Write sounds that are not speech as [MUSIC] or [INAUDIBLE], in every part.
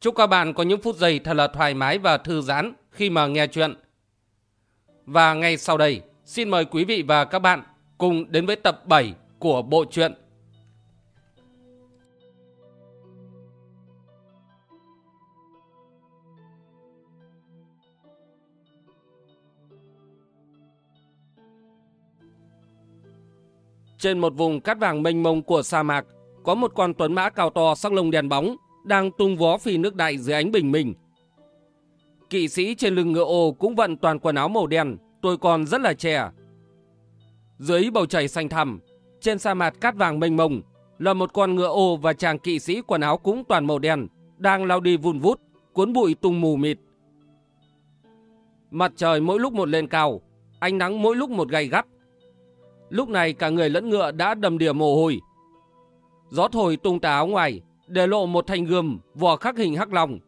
Chúc các bạn có những phút giây thật là thoải mái và thư giãn khi mà nghe chuyện. Và ngay sau đây, xin mời quý vị và các bạn cùng đến với tập 7 của bộ truyện. Trên một vùng cát vàng mênh mông của sa mạc, có một con tuấn mã cao to sắc lông đèn bóng đang tung vó phi nước đại dưới ánh bình minh. Kỵ sĩ trên lưng ngựa ô cũng vận toàn quần áo màu đen, tôi còn rất là trẻ. Dưới bầu trời xanh thẳm, trên sa mạc cát vàng mênh mông, là một con ngựa ô và chàng kỵ sĩ quần áo cũng toàn màu đen, đang lao đi vun vút, cuốn bụi tung mù mịt. Mặt trời mỗi lúc một lên cao, ánh nắng mỗi lúc một gay gắt. Lúc này cả người lẫn ngựa đã đầm đìa mồ hôi. Gió thổi tung tà áo ngoài, để lộ một thanh gươm vỏ khắc hình hắc long.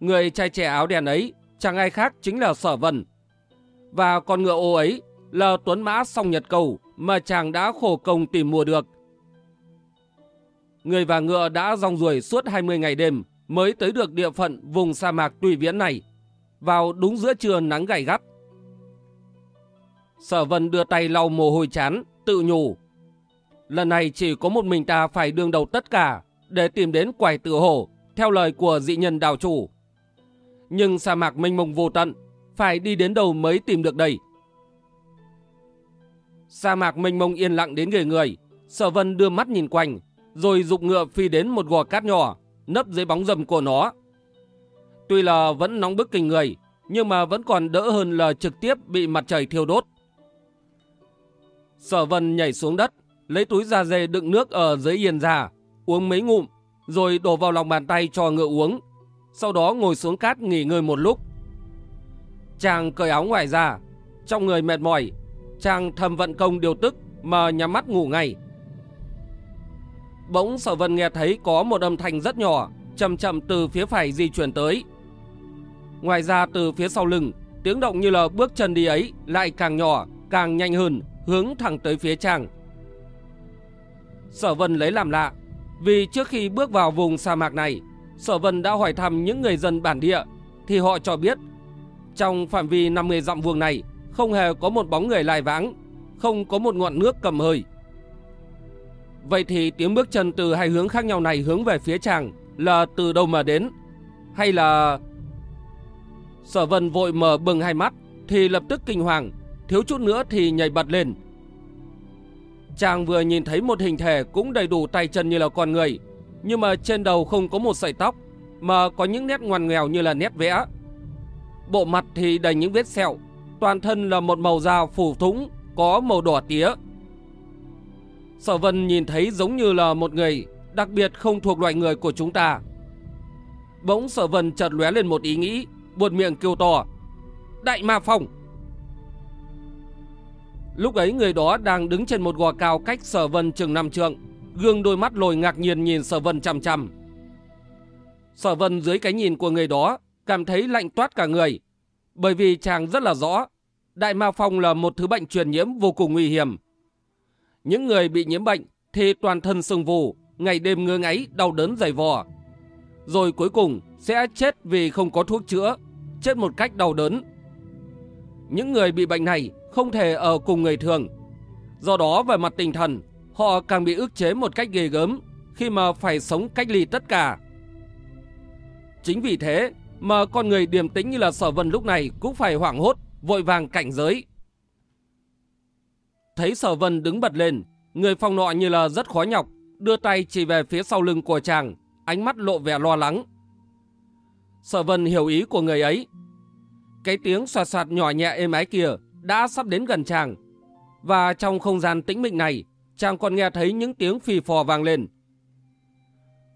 Người trai trẻ áo đen ấy chẳng ai khác chính là Sở Vân. Và con ngựa ô ấy là tuấn mã song nhật cầu mà chàng đã khổ công tìm mua được. Người và ngựa đã rong ruổi suốt 20 ngày đêm mới tới được địa phận vùng sa mạc tùy viễn này, vào đúng giữa trưa nắng gay gắt. Sở Vân đưa tay lau mồ hôi chán, tự nhủ. Lần này chỉ có một mình ta phải đương đầu tất cả để tìm đến quải tử hổ, theo lời của dị nhân đào chủ. Nhưng sa mạc mênh mông vô tận, phải đi đến đâu mới tìm được đây. Sa mạc mênh mông yên lặng đến người người, sở vân đưa mắt nhìn quanh, rồi dục ngựa phi đến một gò cát nhỏ, nấp dưới bóng rầm của nó. Tuy là vẫn nóng bức kinh người, nhưng mà vẫn còn đỡ hơn là trực tiếp bị mặt trời thiêu đốt. Sở vân nhảy xuống đất, lấy túi da dê đựng nước ở dưới yên già, uống mấy ngụm, rồi đổ vào lòng bàn tay cho ngựa uống. Sau đó ngồi xuống cát nghỉ ngơi một lúc. Chàng cởi áo ngoài ra, trong người mệt mỏi, chàng thầm vận công điều tức mà nhắm mắt ngủ ngay. Bỗng sở vân nghe thấy có một âm thanh rất nhỏ, chậm chậm từ phía phải di chuyển tới. Ngoài ra từ phía sau lưng, tiếng động như là bước chân đi ấy lại càng nhỏ, càng nhanh hơn, hướng thẳng tới phía chàng. Sở vân lấy làm lạ, vì trước khi bước vào vùng sa mạc này, Sở Vân đã hỏi thăm những người dân bản địa, thì họ cho biết trong phạm vi 50 dặm vuông này không hề có một bóng người lai vãng, không có một ngọn nước cầm hơi. Vậy thì tiếng bước chân từ hai hướng khác nhau này hướng về phía chàng là từ đâu mà đến? Hay là... Sở Vân vội mở bừng hai mắt thì lập tức kinh hoàng, thiếu chút nữa thì nhảy bật lên, Chàng vừa nhìn thấy một hình thể cũng đầy đủ tay chân như là con người, nhưng mà trên đầu không có một sợi tóc, mà có những nét ngoằn nghèo như là nét vẽ. Bộ mặt thì đầy những vết sẹo, toàn thân là một màu da phủ thúng, có màu đỏ tía. Sở Vân nhìn thấy giống như là một người, đặc biệt không thuộc loại người của chúng ta. Bỗng Sở Vân chợt lóe lên một ý nghĩ, buột miệng kêu to. Đại Ma Phong! Lúc ấy người đó đang đứng trên một gò cao cách sở vân chừng năm trượng, gương đôi mắt lồi ngạc nhiên nhìn sở vân chằm chằm. Sở vân dưới cái nhìn của người đó cảm thấy lạnh toát cả người, bởi vì chàng rất là rõ, đại ma phong là một thứ bệnh truyền nhiễm vô cùng nguy hiểm. Những người bị nhiễm bệnh thì toàn thân sưng vù, ngày đêm ngơ ngáy, đau đớn dày vò. Rồi cuối cùng sẽ chết vì không có thuốc chữa, chết một cách đau đớn. Những người bị bệnh này không thể ở cùng người thường. Do đó về mặt tinh thần, họ càng bị ức chế một cách ghê gớm khi mà phải sống cách ly tất cả. Chính vì thế mà con người điềm tĩnh như là sở vân lúc này cũng phải hoảng hốt, vội vàng cảnh giới. Thấy sở vân đứng bật lên, người phòng nọ như là rất khó nhọc, đưa tay chỉ về phía sau lưng của chàng, ánh mắt lộ vẻ lo lắng. Sở vân hiểu ý của người ấy. Cái tiếng xoạt xoạt nhỏ nhẹ êm ái kia đã sắp đến gần chàng. Và trong không gian tĩnh mịch này, chàng còn nghe thấy những tiếng phì phò vang lên.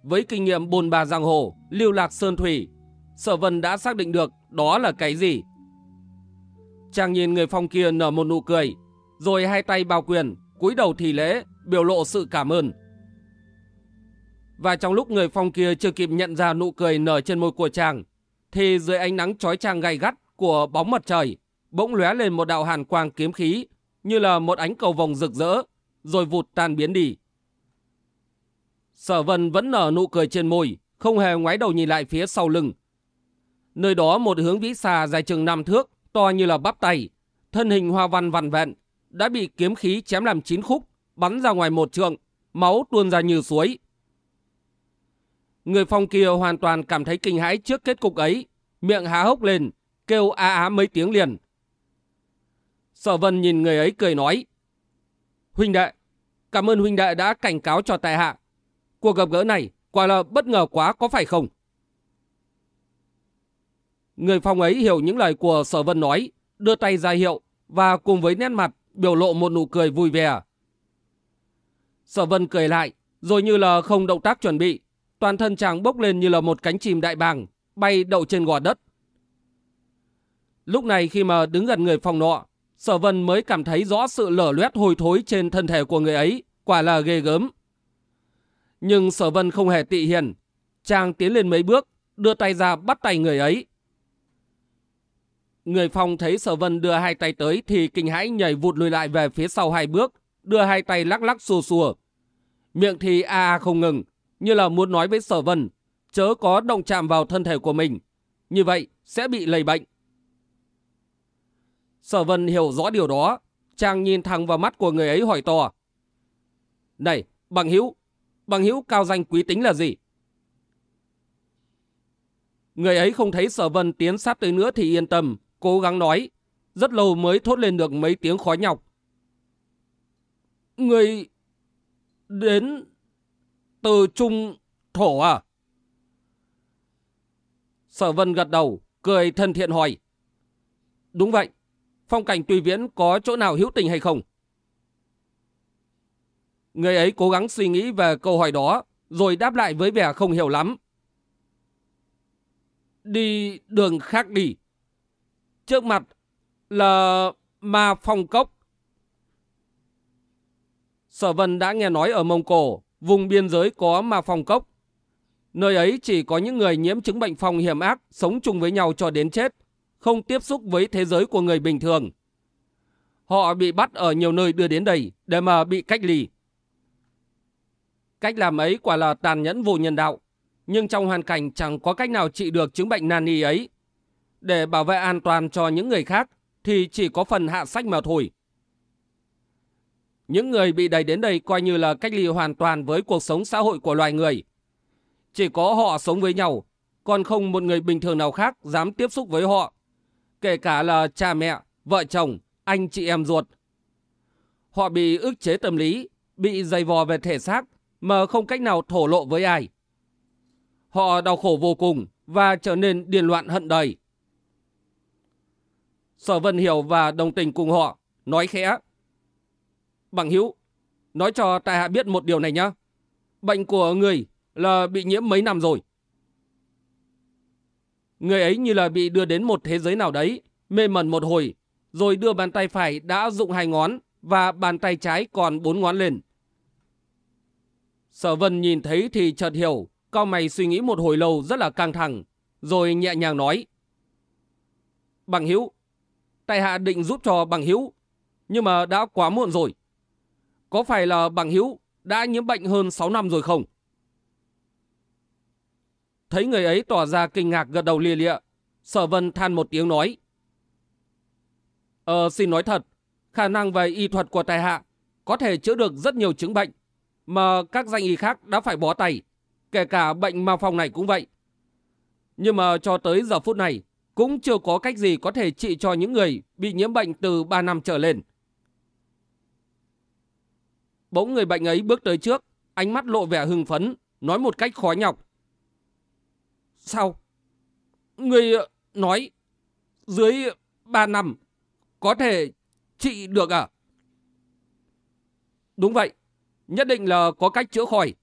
Với kinh nghiệm bồn bà giang hồ, lưu lạc sơn thủy, Sở Vân đã xác định được đó là cái gì. Chàng nhìn người phong kia nở một nụ cười, rồi hai tay bao quyền, cúi đầu thì lễ, biểu lộ sự cảm ơn. Và trong lúc người phong kia chưa kịp nhận ra nụ cười nở trên môi của chàng, thì dưới ánh nắng chói chang gay gắt của bóng mặt trời, bỗng lóe lên một đạo hàn quang kiếm khí, như là một ánh cầu vồng rực rỡ, rồi vụt tan biến đi. Sở vân vẫn nở nụ cười trên môi, không hề ngoái đầu nhìn lại phía sau lưng. Nơi đó một hướng vĩ xà dài chừng năm thước, to như là bắp tay, thân hình hoa văn vằn vẹn, đã bị kiếm khí chém làm chín khúc, bắn ra ngoài một trượng, máu tuôn ra như suối. Người phong kia hoàn toàn cảm thấy kinh hãi trước kết cục ấy, miệng há hốc lên, kêu á á mấy tiếng liền. Sở vân nhìn người ấy cười nói, Huynh đệ, cảm ơn huynh đệ đã cảnh cáo cho tại hạ. Cuộc gặp gỡ này quả là bất ngờ quá có phải không? Người phòng ấy hiểu những lời của sở vân nói, đưa tay ra hiệu và cùng với nét mặt biểu lộ một nụ cười vui vẻ. Sở vân cười lại, rồi như là không động tác chuẩn bị, toàn thân chàng bốc lên như là một cánh chim đại bàng, bay đậu trên gò đất. Lúc này khi mà đứng gần người phòng nọ, sở vân mới cảm thấy rõ sự lở loét hôi thối trên thân thể của người ấy, quả là ghê gớm. Nhưng sở vân không hề tị hiền, chàng tiến lên mấy bước, đưa tay ra bắt tay người ấy. Người phòng thấy sở vân đưa hai tay tới thì kinh hãi nhảy vụt lùi lại về phía sau hai bước, đưa hai tay lắc lắc xù xùa. Miệng thì a a không ngừng, như là muốn nói với sở vân, chớ có động chạm vào thân thể của mình. Như vậy sẽ bị lây bệnh. Sở vân hiểu rõ điều đó, chàng nhìn thẳng vào mắt của người ấy hỏi to. Này, bằng hữu, bằng hữu cao danh quý tính là gì? Người ấy không thấy sở vân tiến sát tới nữa thì yên tâm, cố gắng nói. Rất lâu mới thốt lên được mấy tiếng khó nhọc. Người đến từ Trung Thổ à? Sở vân gật đầu, cười thân thiện hỏi. Đúng vậy, phong cảnh tùy viễn có chỗ nào hữu tình hay không? Người ấy cố gắng suy nghĩ về câu hỏi đó, rồi đáp lại với vẻ không hiểu lắm. Đi đường khác đi. Trước mặt là ma phong cốc. Sở Vân đã nghe nói ở Mông Cổ, vùng biên giới có ma phong cốc. Nơi ấy chỉ có những người nhiễm chứng bệnh phong hiểm ác sống chung với nhau cho đến chết, không tiếp xúc với thế giới của người bình thường. Họ bị bắt ở nhiều nơi đưa đến đây để mà bị cách ly. Cách làm ấy quả là tàn nhẫn vô nhân đạo, nhưng trong hoàn cảnh chẳng có cách nào trị được chứng bệnh nan y ấy. Để bảo vệ an toàn cho những người khác thì chỉ có phần hạ sách mà thôi. Những người bị đẩy đến đây coi như là cách ly hoàn toàn với cuộc sống xã hội của loài người. Chỉ có họ sống với nhau, còn không một người bình thường nào khác dám tiếp xúc với họ. Kể cả là cha mẹ, vợ chồng, anh chị em ruột. Họ bị ức chế tâm lý, bị dày vò về thể xác mà không cách nào thổ lộ với ai. Họ đau khổ vô cùng và trở nên điên loạn hận đời. Sở Vân hiểu và đồng tình cùng họ, nói khẽ. Bằng hữu, nói cho tại hạ biết một điều này nhá. Bệnh của người là bị nhiễm mấy năm rồi. Người ấy như là bị đưa đến một thế giới nào đấy, mê mẩn một hồi, rồi đưa bàn tay phải đã dụng hai ngón và bàn tay trái còn bốn ngón lên. Sở Vân nhìn thấy thì chợt hiểu, cao mày suy nghĩ một hồi lâu rất là căng thẳng, rồi nhẹ nhàng nói. Bằng hữu, tại hạ định giúp cho bằng hữu, nhưng mà đã quá muộn rồi. Có phải là bằng hữu đã nhiễm bệnh hơn 6 năm rồi không? Thấy người ấy tỏ ra kinh ngạc gật đầu lia lịa, sở vân than một tiếng nói. Ờ, xin nói thật, khả năng về y thuật của tài hạ có thể chữa được rất nhiều chứng bệnh, mà các danh y khác đã phải bó tay, kể cả bệnh mao phong này cũng vậy. Nhưng mà cho tới giờ phút này, cũng chưa có cách gì có thể trị cho những người bị nhiễm bệnh từ 3 năm trở lên. Bỗng người bệnh ấy bước tới trước, ánh mắt lộ vẻ hưng phấn, nói một cách khó nhọc. Sao? Người ờ, nói dưới 3 năm có thể trị được à? Đúng vậy, nhất định là có cách chữa khỏi.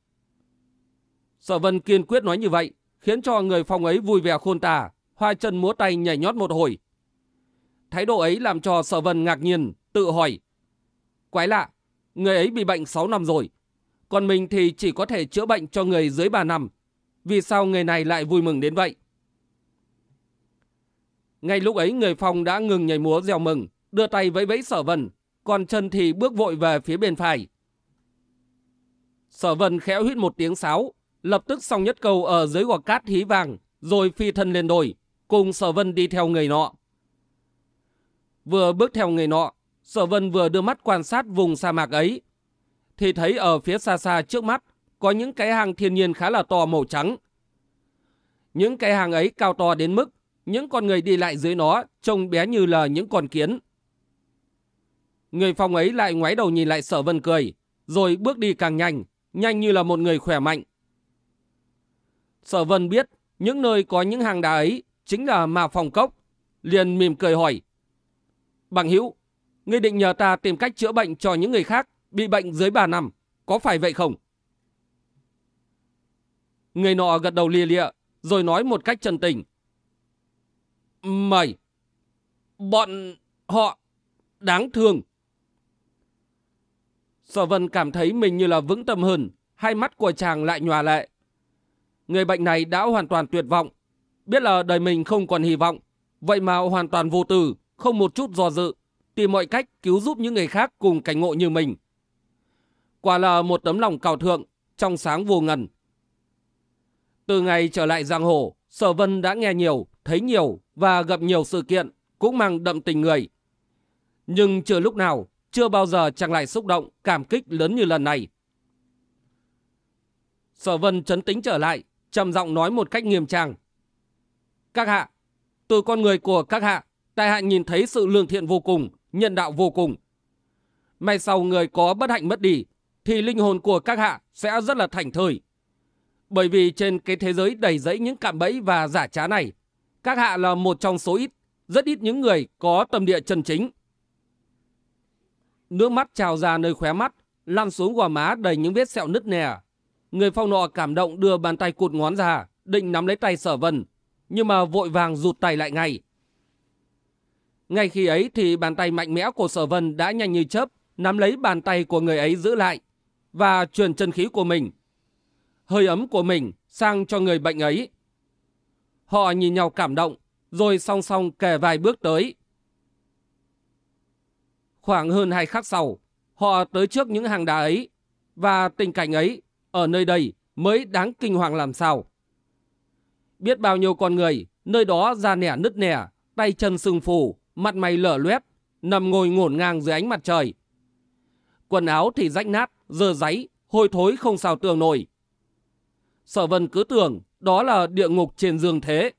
Sở Vân kiên quyết nói như vậy, khiến cho người phòng ấy vui vẻ khôn tả, hoa chân múa tay nhảy nhót một hồi. Thái độ ấy làm cho sở vân ngạc nhiên, tự hỏi. Quái lạ, người ấy bị bệnh 6 năm rồi, còn mình thì chỉ có thể chữa bệnh cho người dưới 3 năm. Vì sao người này lại vui mừng đến vậy? Ngay lúc ấy người phong đã ngừng nhảy múa reo mừng, đưa tay vẫy vẫy sở vân, còn chân thì bước vội về phía bên phải. Sở vân khẽ hít một tiếng sáo, lập tức xong nhất câu ở dưới gò cát hí vàng, rồi phi thân lên đồi, cùng sở vân đi theo người nọ. Vừa bước theo người nọ, sở vân vừa đưa mắt quan sát vùng sa mạc ấy, thì thấy ở phía xa xa trước mắt có những cái hang thiên nhiên khá là to màu trắng. Những cái hang ấy cao to đến mức những con người đi lại dưới nó trông bé như là những con kiến. Người phòng ấy lại ngoái đầu nhìn lại sở vân cười, rồi bước đi càng nhanh, nhanh như là một người khỏe mạnh. Sở vân biết những nơi có những hang đá ấy chính là mà phòng cốc, liền mỉm cười hỏi. Bằng hữu, ngươi định nhờ ta tìm cách chữa bệnh cho những người khác bị bệnh dưới 3 năm, có phải vậy không? Người nọ gật đầu lia lịa, rồi nói một cách chân tình. Mày, bọn họ đáng thương. Sở vân cảm thấy mình như là vững tâm hơn, hai mắt của chàng lại nhòa lệ. Người bệnh này đã hoàn toàn tuyệt vọng, biết là đời mình không còn hy vọng, vậy mà hoàn toàn vô tư, không một chút do dự, tìm mọi cách cứu giúp những người khác cùng cảnh ngộ như mình. Quả là một tấm lòng cao thượng, trong sáng vô ngần. Từ ngày trở lại giang hồ, Sở Vân đã nghe nhiều, thấy nhiều và gặp nhiều sự kiện, cũng mang đậm tình người. Nhưng chưa lúc nào, chưa bao giờ chàng lại xúc động, cảm kích lớn như lần này. Sở Vân chấn tĩnh trở lại, trầm giọng nói một cách nghiêm trang. Các hạ, từ con người của các hạ, tại hạ nhìn thấy sự lương thiện vô cùng, nhân đạo vô cùng. May sau người có bất hạnh mất đi, thì linh hồn của các hạ sẽ rất là thành thơi. Bởi vì trên cái thế giới đầy rẫy những cạm bẫy và giả trá này, các hạ là một trong số ít, rất ít những người có tâm địa chân chính. Nước mắt trào ra nơi khóe mắt, lăn xuống gò má đầy những vết sẹo nứt nẻ. Người phong nọ cảm động đưa bàn tay cụt ngón ra, định nắm lấy tay sở vân, nhưng mà vội vàng rụt tay lại ngay. Ngay khi ấy thì bàn tay mạnh mẽ của sở vân đã nhanh như chớp, nắm lấy bàn tay của người ấy giữ lại, và truyền chân khí của mình, hơi ấm của mình sang cho người bệnh ấy. Họ nhìn nhau cảm động, rồi song song kề vài bước tới. Khoảng hơn hai khắc sau, họ tới trước những hàng đá ấy, và tình cảnh ấy ở nơi đây mới đáng kinh hoàng làm sao. Biết bao nhiêu con người, nơi đó da nẻ nứt nẻ, tay chân sưng phù, mặt mày lở loét, nằm ngồi ngổn ngang dưới ánh mặt trời. Quần áo thì rách nát, dơ giấy, hôi thối không sao tường nổi. Sở vân cứ tưởng đó là địa ngục trên dương thế.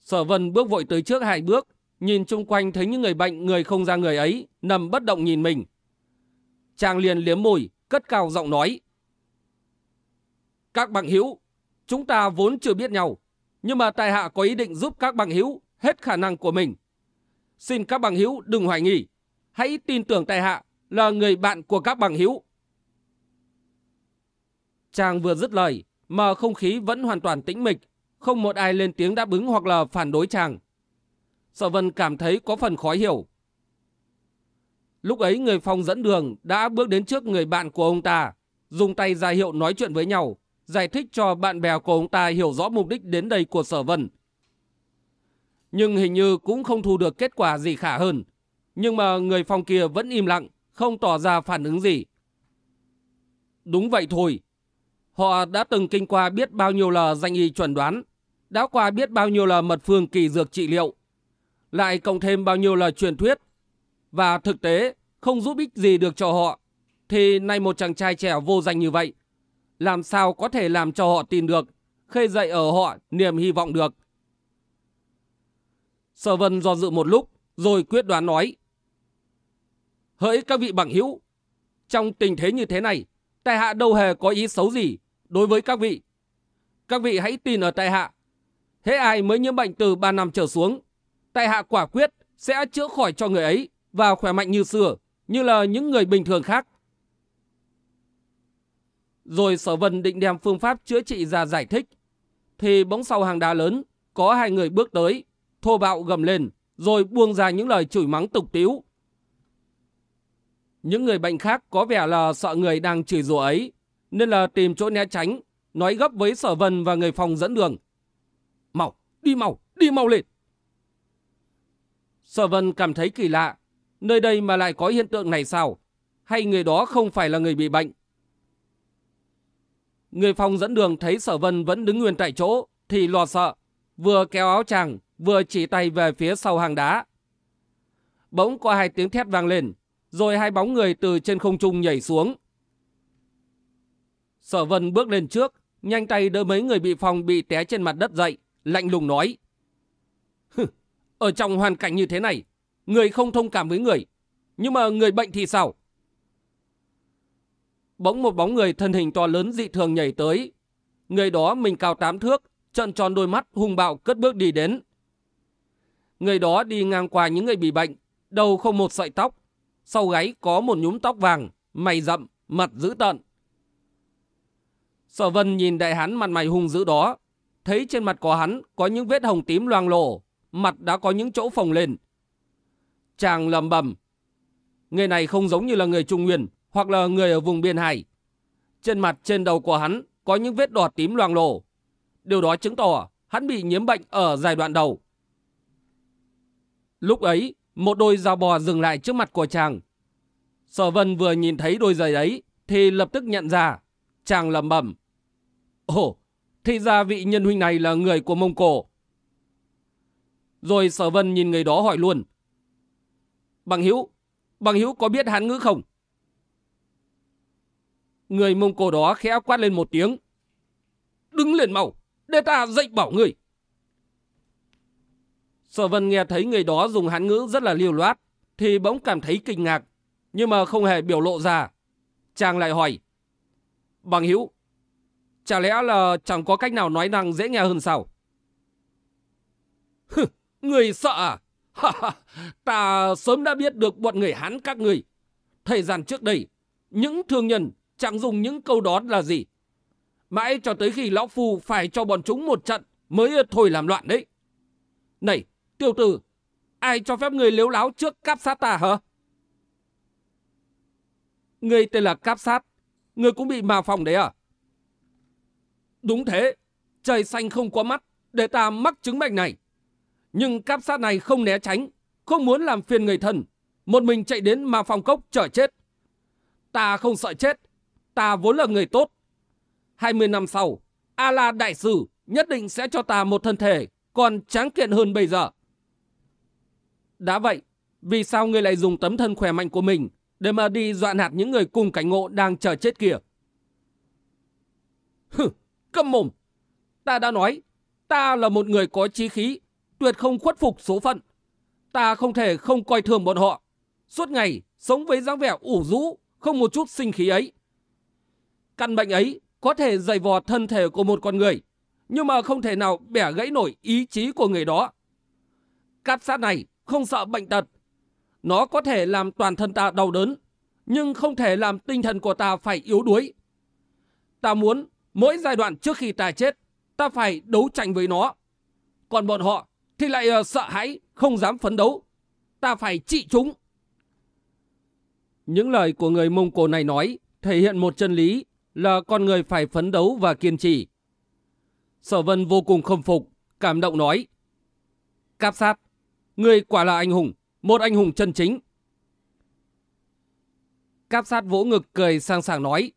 Sở vân bước vội tới trước hai bước, nhìn chung quanh thấy những người bệnh người không ra người ấy, nằm bất động nhìn mình. Chàng liền liếm môi, cất cao giọng nói. Các bằng hữu, chúng ta vốn chưa biết nhau, nhưng mà tài hạ có ý định giúp các bằng hữu hết khả năng của mình. Xin các bằng hữu đừng hoài nghi, hãy tin tưởng tài hạ là người bạn của các bằng hữu. Chàng vừa dứt lời, mà không khí vẫn hoàn toàn tĩnh mịch, không một ai lên tiếng đáp ứng hoặc là phản đối chàng. Sở Vân cảm thấy có phần khó hiểu. Lúc ấy người phòng dẫn đường đã bước đến trước người bạn của ông ta, dùng tay ra hiệu nói chuyện với nhau, giải thích cho bạn bè của ông ta hiểu rõ mục đích đến đây của Sở Vân. Nhưng hình như cũng không thu được kết quả gì khả hơn. Nhưng mà người phòng kia vẫn im lặng, không tỏ ra phản ứng gì. Đúng vậy thôi. Họ đã từng kinh qua biết bao nhiêu là danh y chuẩn đoán, đã qua biết bao nhiêu là mật phương kỳ dược trị liệu, lại cộng thêm bao nhiêu là truyền thuyết, và thực tế không giúp ích gì được cho họ, thì nay một chàng trai trẻ vô danh như vậy, làm sao có thể làm cho họ tin được, khơi dậy ở họ niềm hy vọng được. Sở Vân do dự một lúc, rồi quyết đoán nói. Hỡi các vị bằng hữu, trong tình thế như thế này, tại hạ đâu hề có ý xấu gì đối với các vị. Các vị hãy tin ở tại hạ. Thế ai mới nhiễm bệnh từ 3 năm trở xuống, tại hạ quả quyết sẽ chữa khỏi cho người ấy và khỏe mạnh như xưa, như là những người bình thường khác. Rồi sở vân định đem phương pháp chữa trị ra giải thích. Thì bỗng sau hàng đá lớn, có hai người bước tới, thô bạo gầm lên, rồi buông ra những lời chửi mắng tục tiếu. Những người bệnh khác có vẻ là sợ người đang chửi rủa ấy, nên là tìm chỗ né tránh, nói gấp với sở vân và người phòng dẫn đường. Mau, đi mau, đi mau lên. Sở vân cảm thấy kỳ lạ, nơi đây mà lại có hiện tượng này sao? Hay người đó không phải là người bị bệnh? Người phòng dẫn đường thấy sở vân vẫn đứng nguyên tại chỗ, thì lo sợ, vừa kéo áo chàng, vừa chỉ tay về phía sau hàng đá. Bỗng có hai tiếng thét vang lên, rồi hai bóng người từ trên không trung nhảy xuống. Sở vân bước lên trước, nhanh tay đỡ mấy người bị phòng bị té trên mặt đất dậy, lạnh lùng nói. Ở trong hoàn cảnh như thế này, người không thông cảm với người, nhưng mà người bệnh thì sao? Bỗng một bóng người thân hình to lớn dị thường nhảy tới. Người đó mình cao tám thước, trận tròn đôi mắt hung bạo cất bước đi đến. Người đó đi ngang qua những người bị bệnh, đầu không một sợi tóc, sau gáy có một nhúm tóc vàng, mày rậm, mặt dữ tợn. Sở vân nhìn đại hắn mặt mày hung dữ đó, thấy trên mặt của hắn có những vết hồng tím loang lổ, mặt đã có những chỗ phồng lên. Chàng lầm bầm, người này không giống như là người Trung Nguyên hoặc là người ở vùng biên hải. Trên mặt trên đầu của hắn có những vết đỏ tím loang lổ. Điều đó chứng tỏ hắn bị nhiễm bệnh ở giai đoạn đầu. Lúc ấy, một đôi dao bò dừng lại trước mặt của chàng. Sở vân vừa nhìn thấy đôi giày ấy thì lập tức nhận ra. Chàng lầm bầm. Ồ, thì ra vị nhân huynh này là người của Mông Cổ. Rồi sở vân nhìn người đó hỏi luôn. Bằng Hiếu, bằng Hiếu có biết hán ngữ không? Người Mông Cổ đó khẽ quát lên một tiếng. Đứng lên mau, để ta dạy bảo người. Sở vân nghe thấy người đó dùng hán ngữ rất là liều loát, thì bỗng cảm thấy kinh ngạc, nhưng mà không hề biểu lộ ra. Chàng lại hỏi. Bằng Hiếu, chả lẽ là chẳng có cách nào nói năng dễ nghe hơn sao? Hừ, người sợ à? [LAUGHS] ta sớm đã biết được bọn người Hán các người. Thời gian trước đây, những thương nhân chẳng dùng những câu đó là gì. Mãi cho tới khi lão phu phải cho bọn chúng một trận mới thôi làm loạn đấy. Này, tiêu tử, ai cho phép người liếu láo trước cáp sát ta hả? Người tên là cáp sát, người cũng bị mà phòng đấy à? Đúng thế, trời xanh không có mắt để ta mắc chứng bệnh này. Nhưng cáp sát này không né tránh, không muốn làm phiền người thân. Một mình chạy đến mà phòng cốc chờ chết. Ta không sợ chết, ta vốn là người tốt. 20 năm sau, A-la đại sư nhất định sẽ cho ta một thân thể còn tráng kiện hơn bây giờ. Đã vậy, vì sao ngươi lại dùng tấm thân khỏe mạnh của mình để mà đi dọa nạt những người cùng cảnh ngộ đang chờ chết kia? Hừ, câm mồm! Ta đã nói, ta là một người có chí khí, tuyệt không khuất phục số phận. Ta không thể không coi thường bọn họ. Suốt ngày sống với dáng vẻ ủ rũ, không một chút sinh khí ấy. Căn bệnh ấy có thể dày vò thân thể của một con người, nhưng mà không thể nào bẻ gãy nổi ý chí của người đó. Cát sát này không sợ bệnh tật. Nó có thể làm toàn thân ta đau đớn, nhưng không thể làm tinh thần của ta phải yếu đuối. Ta muốn mỗi giai đoạn trước khi ta chết, ta phải đấu tranh với nó. Còn bọn họ thì lại uh, sợ hãi, không dám phấn đấu. Ta phải trị chúng. Những lời của người Mông Cổ này nói thể hiện một chân lý là con người phải phấn đấu và kiên trì. Sở Vân vô cùng khâm phục, cảm động nói. Cáp sát, người quả là anh hùng, một anh hùng chân chính. Cáp sát vỗ ngực cười sang sảng nói.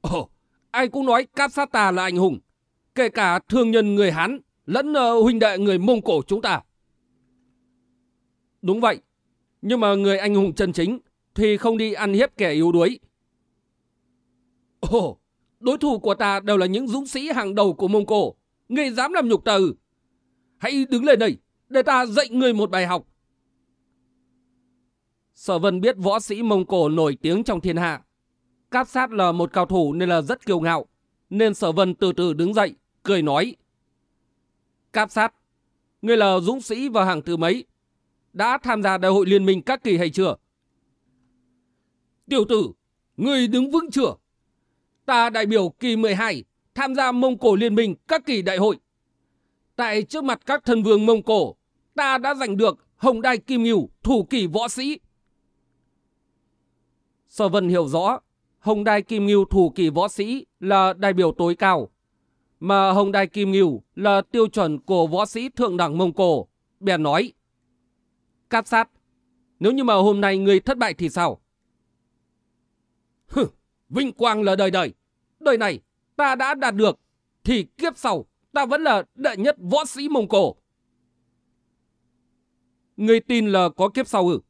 Ồ, ai cũng nói cáp sát ta là anh hùng, kể cả thương nhân người Hán lẫn uh, huynh đệ người Mông Cổ chúng ta. Đúng vậy, nhưng mà người anh hùng chân chính thì không đi ăn hiếp kẻ yếu đuối. Ồ, đối thủ của ta đều là những dũng sĩ hàng đầu của Mông Cổ. Ngươi dám làm nhục ta ư? Hãy đứng lên đây, để ta dạy ngươi một bài học. Sở Vân biết võ sĩ Mông Cổ nổi tiếng trong thiên hạ. Cáp sát là một cao thủ nên là rất kiêu ngạo. Nên Sở Vân từ từ đứng dậy, cười nói. Cáp sát, ngươi là dũng sĩ và hàng thứ mấy? Đã tham gia đại hội liên minh các kỳ hay chưa? Tiểu tử, ngươi đứng vững chưa? ta đại biểu kỳ 12 tham gia Mông Cổ Liên minh các kỳ đại hội. Tại trước mặt các thần vương Mông Cổ, ta đã giành được Hồng Đai Kim Ngưu thủ kỳ võ sĩ. Sở Vân hiểu rõ, Hồng Đai Kim Ngưu thủ kỳ võ sĩ là đại biểu tối cao, mà Hồng Đai Kim Ngưu là tiêu chuẩn của võ sĩ thượng đẳng Mông Cổ. Bèn nói, Cáp sát, nếu như mà hôm nay người thất bại thì sao? Hừ, vinh quang là đời đời. Đời này ta đã đạt được, thì kiếp sau ta vẫn là đệ nhất võ sĩ Mông Cổ. Người tin là có kiếp sau ư?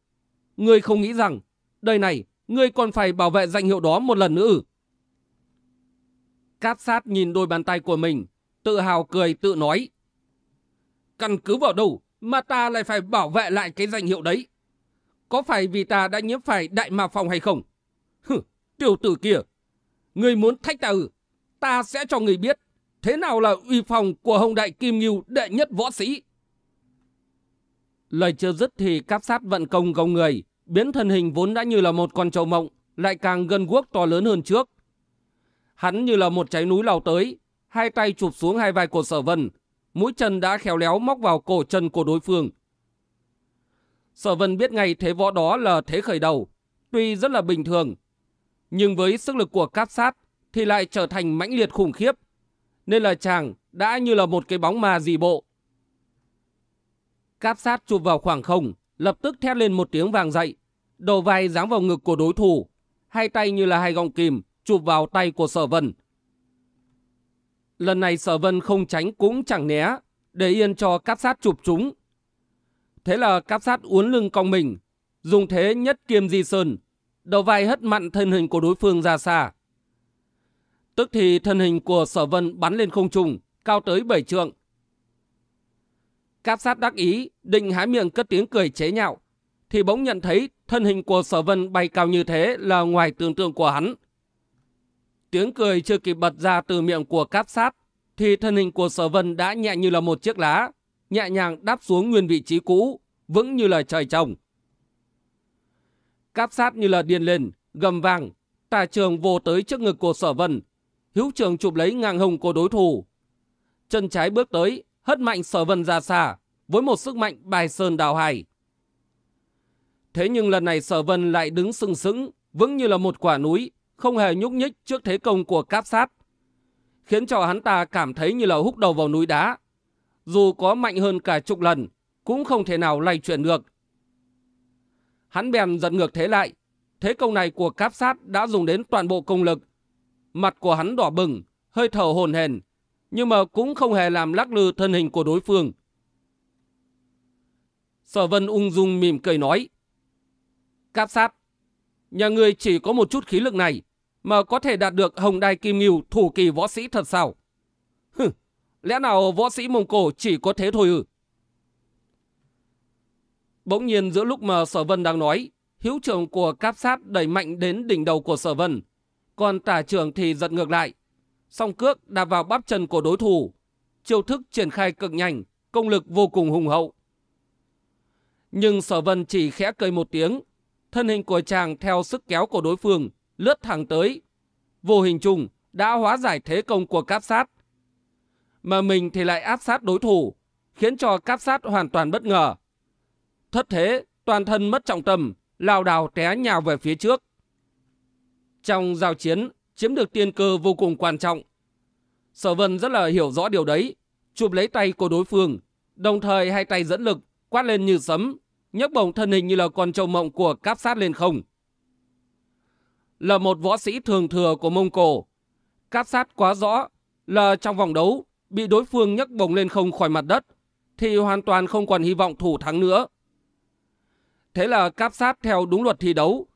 Người không nghĩ rằng đời này ngươi còn phải bảo vệ danh hiệu đó một lần nữa ư? Cát sát nhìn đôi bàn tay của mình, tự hào cười tự nói. Căn cứ vào đâu mà ta lại phải bảo vệ lại cái danh hiệu đấy? Có phải vì ta đã nhiễm phải đại ma phong hay không? Hừ, tiểu tử kia, ngươi muốn thách ta ư? Ta sẽ cho người biết thế nào là uy phong của hồng đại kim Ngưu đệ nhất võ sĩ. Lời chưa dứt thì cáp sát vận công gồng người, biến thân hình vốn đã như là một con trâu mộng, lại càng gân guốc to lớn hơn trước. Hắn như là một trái núi lao tới, hai tay chụp xuống hai vai của sở vân, mũi chân đã khéo léo móc vào cổ chân của đối phương. Sở vân biết ngay thế võ đó là thế khởi đầu, tuy rất là bình thường, nhưng với sức lực của cáp sát thì lại trở thành mãnh liệt khủng khiếp, nên là chàng đã như là một cái bóng ma dì bộ. Cáp sát chụp vào khoảng không, lập tức thét lên một tiếng vàng dậy, đầu vai giáng vào ngực của đối thủ, hai tay như là hai gọng kìm chụp vào tay của sở vân. Lần này sở vân không tránh cũng chẳng né, để yên cho cáp sát chụp chúng. Thế là cáp sát uốn lưng cong mình, dùng thế nhất kiêm di sơn, đầu vai hất mặn thân hình của đối phương ra xa. Tức thì thân hình của sở vân bắn lên không trung, cao tới bảy trượng. Cáp sát đắc ý, định há miệng cất tiếng cười chế nhạo, thì bỗng nhận thấy thân hình của sở vân bay cao như thế là ngoài tưởng tượng của hắn. Tiếng cười chưa kịp bật ra từ miệng của cáp sát, thì thân hình của sở vân đã nhẹ như là một chiếc lá, nhẹ nhàng đáp xuống nguyên vị trí cũ, vững như là trời trồng. Cáp sát như là điên lên, gầm vang, tà trường vô tới trước ngực của sở vân, hữu trường chụp lấy ngang hồng của đối thủ. Chân trái bước tới, hất mạnh sở vân ra xa, với một sức mạnh bài sơn đào hải. Thế nhưng lần này sở vân lại đứng sừng sững, vững như là một quả núi, không hề nhúc nhích trước thế công của cáp sát. Khiến cho hắn ta cảm thấy như là húc đầu vào núi đá. Dù có mạnh hơn cả chục lần, cũng không thể nào lay chuyển được. Hắn bèn giật ngược thế lại. Thế công này của cáp sát đã dùng đến toàn bộ công lực. Mặt của hắn đỏ bừng, hơi thở hồn hền, nhưng mà cũng không hề làm lắc lư thân hình của đối phương. Sở vân ung dung mỉm cười nói. Cáp sát, nhà ngươi chỉ có một chút khí lực này, mà có thể đạt được hồng đai kim nghiêu thủ kỳ võ sĩ thật sao? Hừ, lẽ nào võ sĩ Mông Cổ chỉ có thế thôi ư? Bỗng nhiên giữa lúc mà Sở Vân đang nói, hiếu trưởng của cáp sát đẩy mạnh đến đỉnh đầu của Sở Vân, còn tả trưởng thì giật ngược lại. Song cước đạp vào bắp chân của đối thủ, chiêu thức triển khai cực nhanh, công lực vô cùng hùng hậu. Nhưng Sở Vân chỉ khẽ cười một tiếng, thân hình của chàng theo sức kéo của đối phương lướt thẳng tới. Vô hình trùng đã hóa giải thế công của cáp sát. Mà mình thì lại áp sát đối thủ, khiến cho cáp sát hoàn toàn bất ngờ. Thất thế, toàn thân mất trọng tâm, lao đào té nhào về phía trước. Trong giao chiến, chiếm được tiên cơ vô cùng quan trọng. Sở Vân rất là hiểu rõ điều đấy, chụp lấy tay của đối phương, đồng thời hai tay dẫn lực, quát lên như sấm, nhấc bổng thân hình như là con trâu mộng của cáp sát lên không. Là một võ sĩ thường thừa của Mông Cổ, cáp sát quá rõ là trong vòng đấu bị đối phương nhấc bổng lên không khỏi mặt đất, thì hoàn toàn không còn hy vọng thủ thắng nữa. Thế là cáp sát theo đúng luật thi đấu,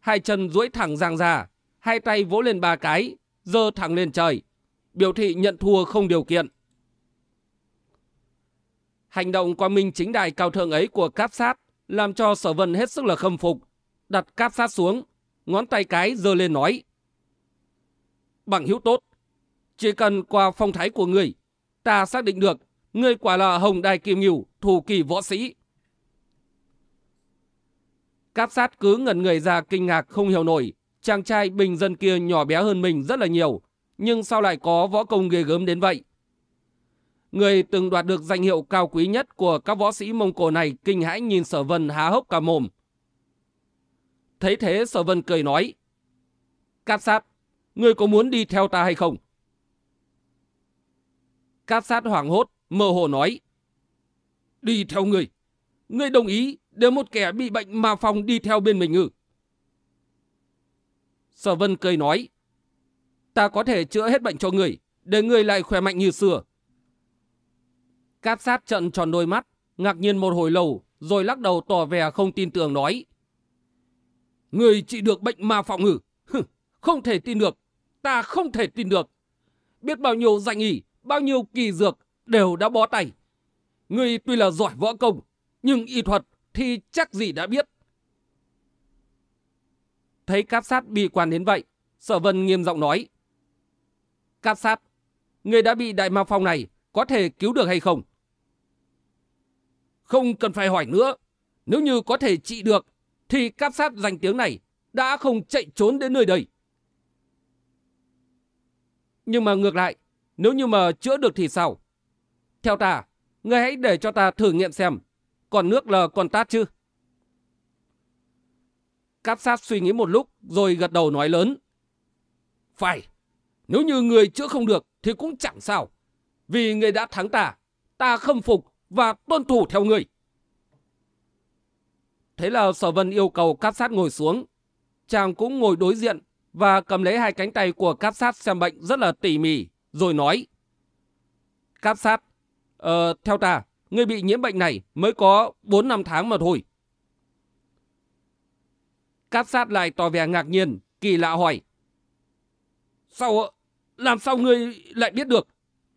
hai chân duỗi thẳng giang ra, hai tay vỗ lên ba cái, dơ thẳng lên trời, biểu thị nhận thua không điều kiện. Hành động qua minh chính đại cao thượng ấy của cáp sát làm cho sở vân hết sức là khâm phục, đặt cáp sát xuống, ngón tay cái giơ lên nói. Bằng hữu tốt, chỉ cần qua phong thái của người, ta xác định được người quả là hồng đài kim ngưu, thủ kỳ võ sĩ. Cáp sát cứ ngẩn người ra kinh ngạc không hiểu nổi, chàng trai bình dân kia nhỏ bé hơn mình rất là nhiều, nhưng sao lại có võ công ghê gớm đến vậy? Người từng đoạt được danh hiệu cao quý nhất của các võ sĩ Mông Cổ này kinh hãi nhìn sở vân há hốc cả mồm. Thấy thế sở vân cười nói. Cát sát, ngươi có muốn đi theo ta hay không? Cát sát hoảng hốt, mơ hồ nói. Đi theo ngươi. Ngươi đồng ý để một kẻ bị bệnh mà phòng đi theo bên mình ư? Sở vân cười nói. Ta có thể chữa hết bệnh cho ngươi, để ngươi lại khỏe mạnh như xưa. Cáp sát trận tròn đôi mắt, ngạc nhiên một hồi lâu, rồi lắc đầu tỏ vẻ không tin tưởng nói. Người trị được bệnh ma phòng ngử. Không thể tin được. Ta không thể tin được. Biết bao nhiêu danh y, bao nhiêu kỳ dược đều đã bó tay. Người tuy là giỏi võ công, nhưng y thuật thì chắc gì đã biết. Thấy cáp sát bị quan đến vậy, sở vân nghiêm giọng nói. Cáp sát, người đã bị đại ma phong này, có thể cứu được hay không? Không cần phải hỏi nữa. Nếu như có thể trị được, thì cáp sát danh tiếng này đã không chạy trốn đến nơi đây. Nhưng mà ngược lại, nếu như mà chữa được thì sao? Theo ta, ngươi hãy để cho ta thử nghiệm xem, còn nước là còn tát chứ? Cáp sát suy nghĩ một lúc rồi gật đầu nói lớn. Phải, nếu như người chữa không được thì cũng chẳng sao. Vì người đã thắng ta, ta khâm phục và tuân thủ theo người. Thế là sở vân yêu cầu cáp sát ngồi xuống. Chàng cũng ngồi đối diện và cầm lấy hai cánh tay của cáp sát xem bệnh rất là tỉ mỉ, rồi nói. Cáp sát, ờ, theo ta, người bị nhiễm bệnh này mới có 4 năm tháng mà thôi. Cáp sát lại tỏ vẻ ngạc nhiên, kỳ lạ hỏi. Sao, làm sao ngươi lại biết được?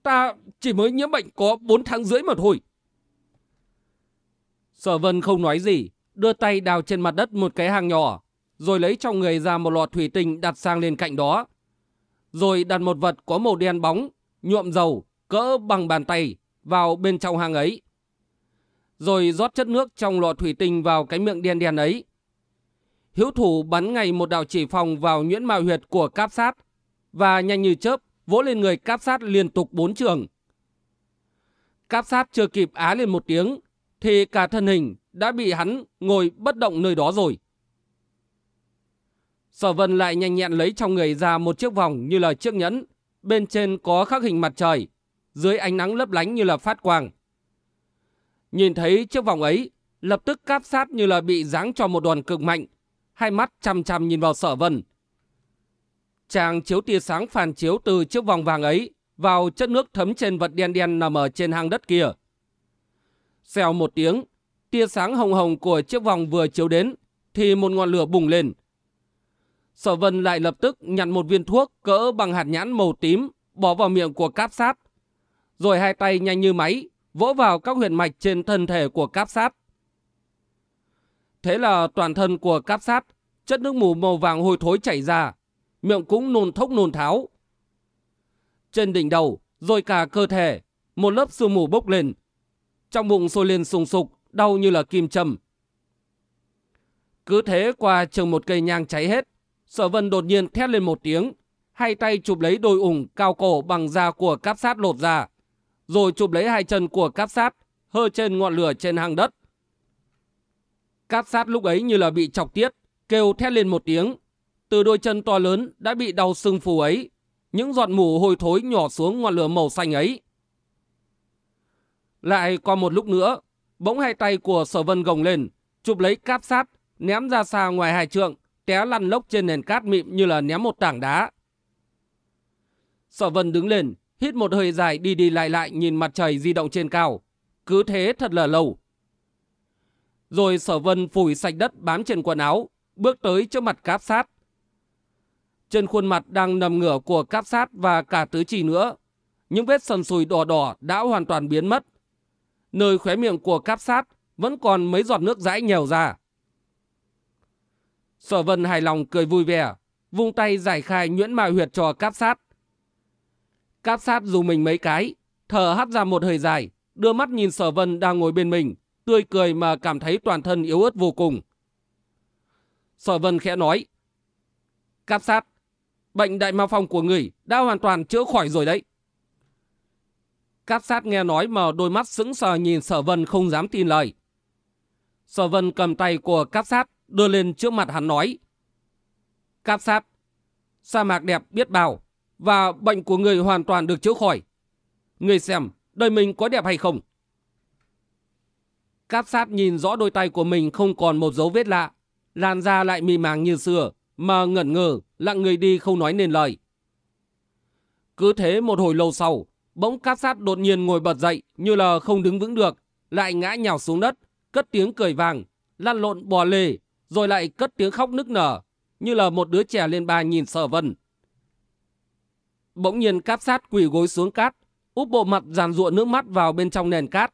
Ta chỉ mới nhiễm bệnh có 4 tháng rưỡi mà thôi. Sở vân không nói gì, đưa tay đào trên mặt đất một cái hang nhỏ, rồi lấy trong người ra một lọ thủy tinh đặt sang lên cạnh đó. Rồi đặt một vật có màu đen bóng, nhuộm dầu, cỡ bằng bàn tay vào bên trong hang ấy. Rồi rót chất nước trong lọ thủy tinh vào cái miệng đen đen ấy. Hiếu thủ bắn ngay một đạo chỉ phòng vào nhuyễn mạo huyệt của cáp sát và nhanh như chớp vỗ lên người cáp sát liên tục bốn trường. Cáp sát chưa kịp á lên một tiếng thì cả thân hình đã bị hắn ngồi bất động nơi đó rồi. Sở vân lại nhanh nhẹn lấy trong người ra một chiếc vòng như là chiếc nhẫn, bên trên có khắc hình mặt trời, dưới ánh nắng lấp lánh như là phát quang. Nhìn thấy chiếc vòng ấy, lập tức cáp sát như là bị giáng cho một đoàn cực mạnh, hai mắt chăm chăm nhìn vào sở vân. Chàng chiếu tia sáng phản chiếu từ chiếc vòng vàng ấy vào chất nước thấm trên vật đen đen nằm ở trên hang đất kia. Xèo một tiếng, tia sáng hồng hồng của chiếc vòng vừa chiếu đến, thì một ngọn lửa bùng lên. Sở vân lại lập tức nhặt một viên thuốc cỡ bằng hạt nhãn màu tím, bỏ vào miệng của cáp sát. Rồi hai tay nhanh như máy, vỗ vào các huyệt mạch trên thân thể của cáp sát. Thế là toàn thân của cáp sát, chất nước mù màu vàng hôi thối chảy ra, miệng cũng nôn thốc nôn tháo. Trên đỉnh đầu, rồi cả cơ thể, một lớp sương mù bốc lên. Trong bụng sôi lên sùng sục, đau như là kim châm. Cứ thế qua chừng một cây nhang cháy hết, sở vân đột nhiên thét lên một tiếng, hai tay chụp lấy đôi ủng cao cổ bằng da của cáp sát lột ra, rồi chụp lấy hai chân của cáp sát, hơ trên ngọn lửa trên hang đất. Cáp sát lúc ấy như là bị chọc tiết, kêu thét lên một tiếng. Từ đôi chân to lớn đã bị đau sưng phù ấy, những giọt mù hôi thối nhỏ xuống ngọn lửa màu xanh ấy. Lại qua một lúc nữa, bỗng hai tay của sở vân gồng lên, chụp lấy cáp sát, ném ra xa ngoài hai trượng, té lăn lốc trên nền cát mịn như là ném một tảng đá. Sở vân đứng lên, hít một hơi dài đi đi lại lại nhìn mặt trời di động trên cao. Cứ thế thật là lâu. Rồi sở vân phủi sạch đất bám trên quần áo, bước tới trước mặt cáp sát. Trên khuôn mặt đang nằm ngửa của cáp sát và cả tứ chỉ nữa. Những vết sần sùi đỏ đỏ đã hoàn toàn biến mất. Nơi khóe miệng của cáp sát vẫn còn mấy giọt nước dãi nhèo ra. Sở vân hài lòng cười vui vẻ, vung tay giải khai nhuyễn mại huyệt cho cáp sát. Cáp sát dù mình mấy cái, thở hắt ra một hơi dài, đưa mắt nhìn sở vân đang ngồi bên mình, tươi cười mà cảm thấy toàn thân yếu ớt vô cùng. Sở vân khẽ nói, Cáp sát, bệnh đại ma phong của người đã hoàn toàn chữa khỏi rồi đấy. Cáp sát nghe nói mà đôi mắt sững sờ nhìn sở vân không dám tin lời. Sở vân cầm tay của cáp sát đưa lên trước mặt hắn nói. Cáp sát, sa mạc đẹp biết bao và bệnh của người hoàn toàn được chữa khỏi. Người xem, đời mình có đẹp hay không? Cáp sát nhìn rõ đôi tay của mình không còn một dấu vết lạ. Làn da lại mì màng như xưa, mà ngẩn ngơ, lặng người đi không nói nên lời. Cứ thế một hồi lâu sau, bỗng cáp sát đột nhiên ngồi bật dậy như là không đứng vững được, lại ngã nhào xuống đất, cất tiếng cười vàng, lăn lộn bò lề, rồi lại cất tiếng khóc nức nở, như là một đứa trẻ lên ba nhìn sở vân. Bỗng nhiên cáp sát quỳ gối xuống cát, úp bộ mặt giàn ruộng nước mắt vào bên trong nền cát.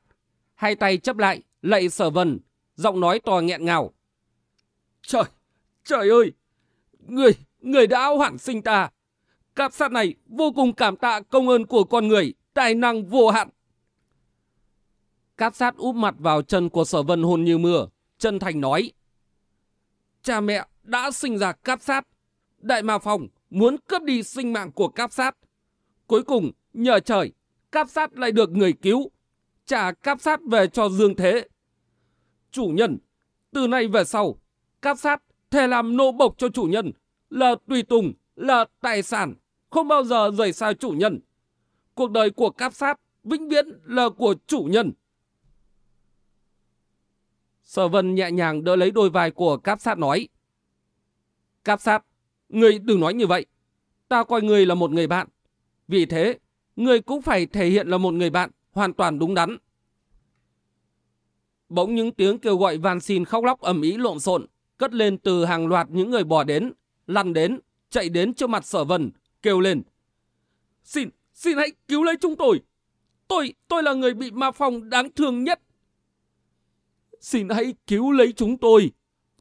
Hai tay chấp lại, lạy sở vân, giọng nói to nghẹn ngào. Trời, trời ơi, người, người đã hoản sinh ta. Cáp sát này vô cùng cảm tạ công ơn của con người, tài năng vô hạn. Cáp sát úp mặt vào chân của sở vân hồn như mưa, chân thành nói. Cha mẹ đã sinh ra cáp sát. Đại ma phòng muốn cướp đi sinh mạng của cáp sát. Cuối cùng, nhờ trời, cáp sát lại được người cứu. Trả cáp sát về cho Dương Thế. Chủ nhân, từ nay về sau, cáp sát thề làm nô bộc cho chủ nhân, là tùy tùng, là tài sản, không bao giờ rời xa chủ nhân. Cuộc đời của cáp sát vĩnh viễn là của chủ nhân. Sở vân nhẹ nhàng đỡ lấy đôi vai của cáp sát nói. Cáp sát, người đừng nói như vậy. Ta coi người là một người bạn. Vì thế, người cũng phải thể hiện là một người bạn hoàn toàn đúng đắn. Bỗng những tiếng kêu gọi van xin khóc lóc ầm ĩ lộn xộn cất lên từ hàng loạt những người bò đến, lăn đến, chạy đến trước mặt sở vân, kêu lên. Xin, xin hãy cứu lấy chúng tôi. Tôi, tôi là người bị ma phong đáng thương nhất. Xin hãy cứu lấy chúng tôi.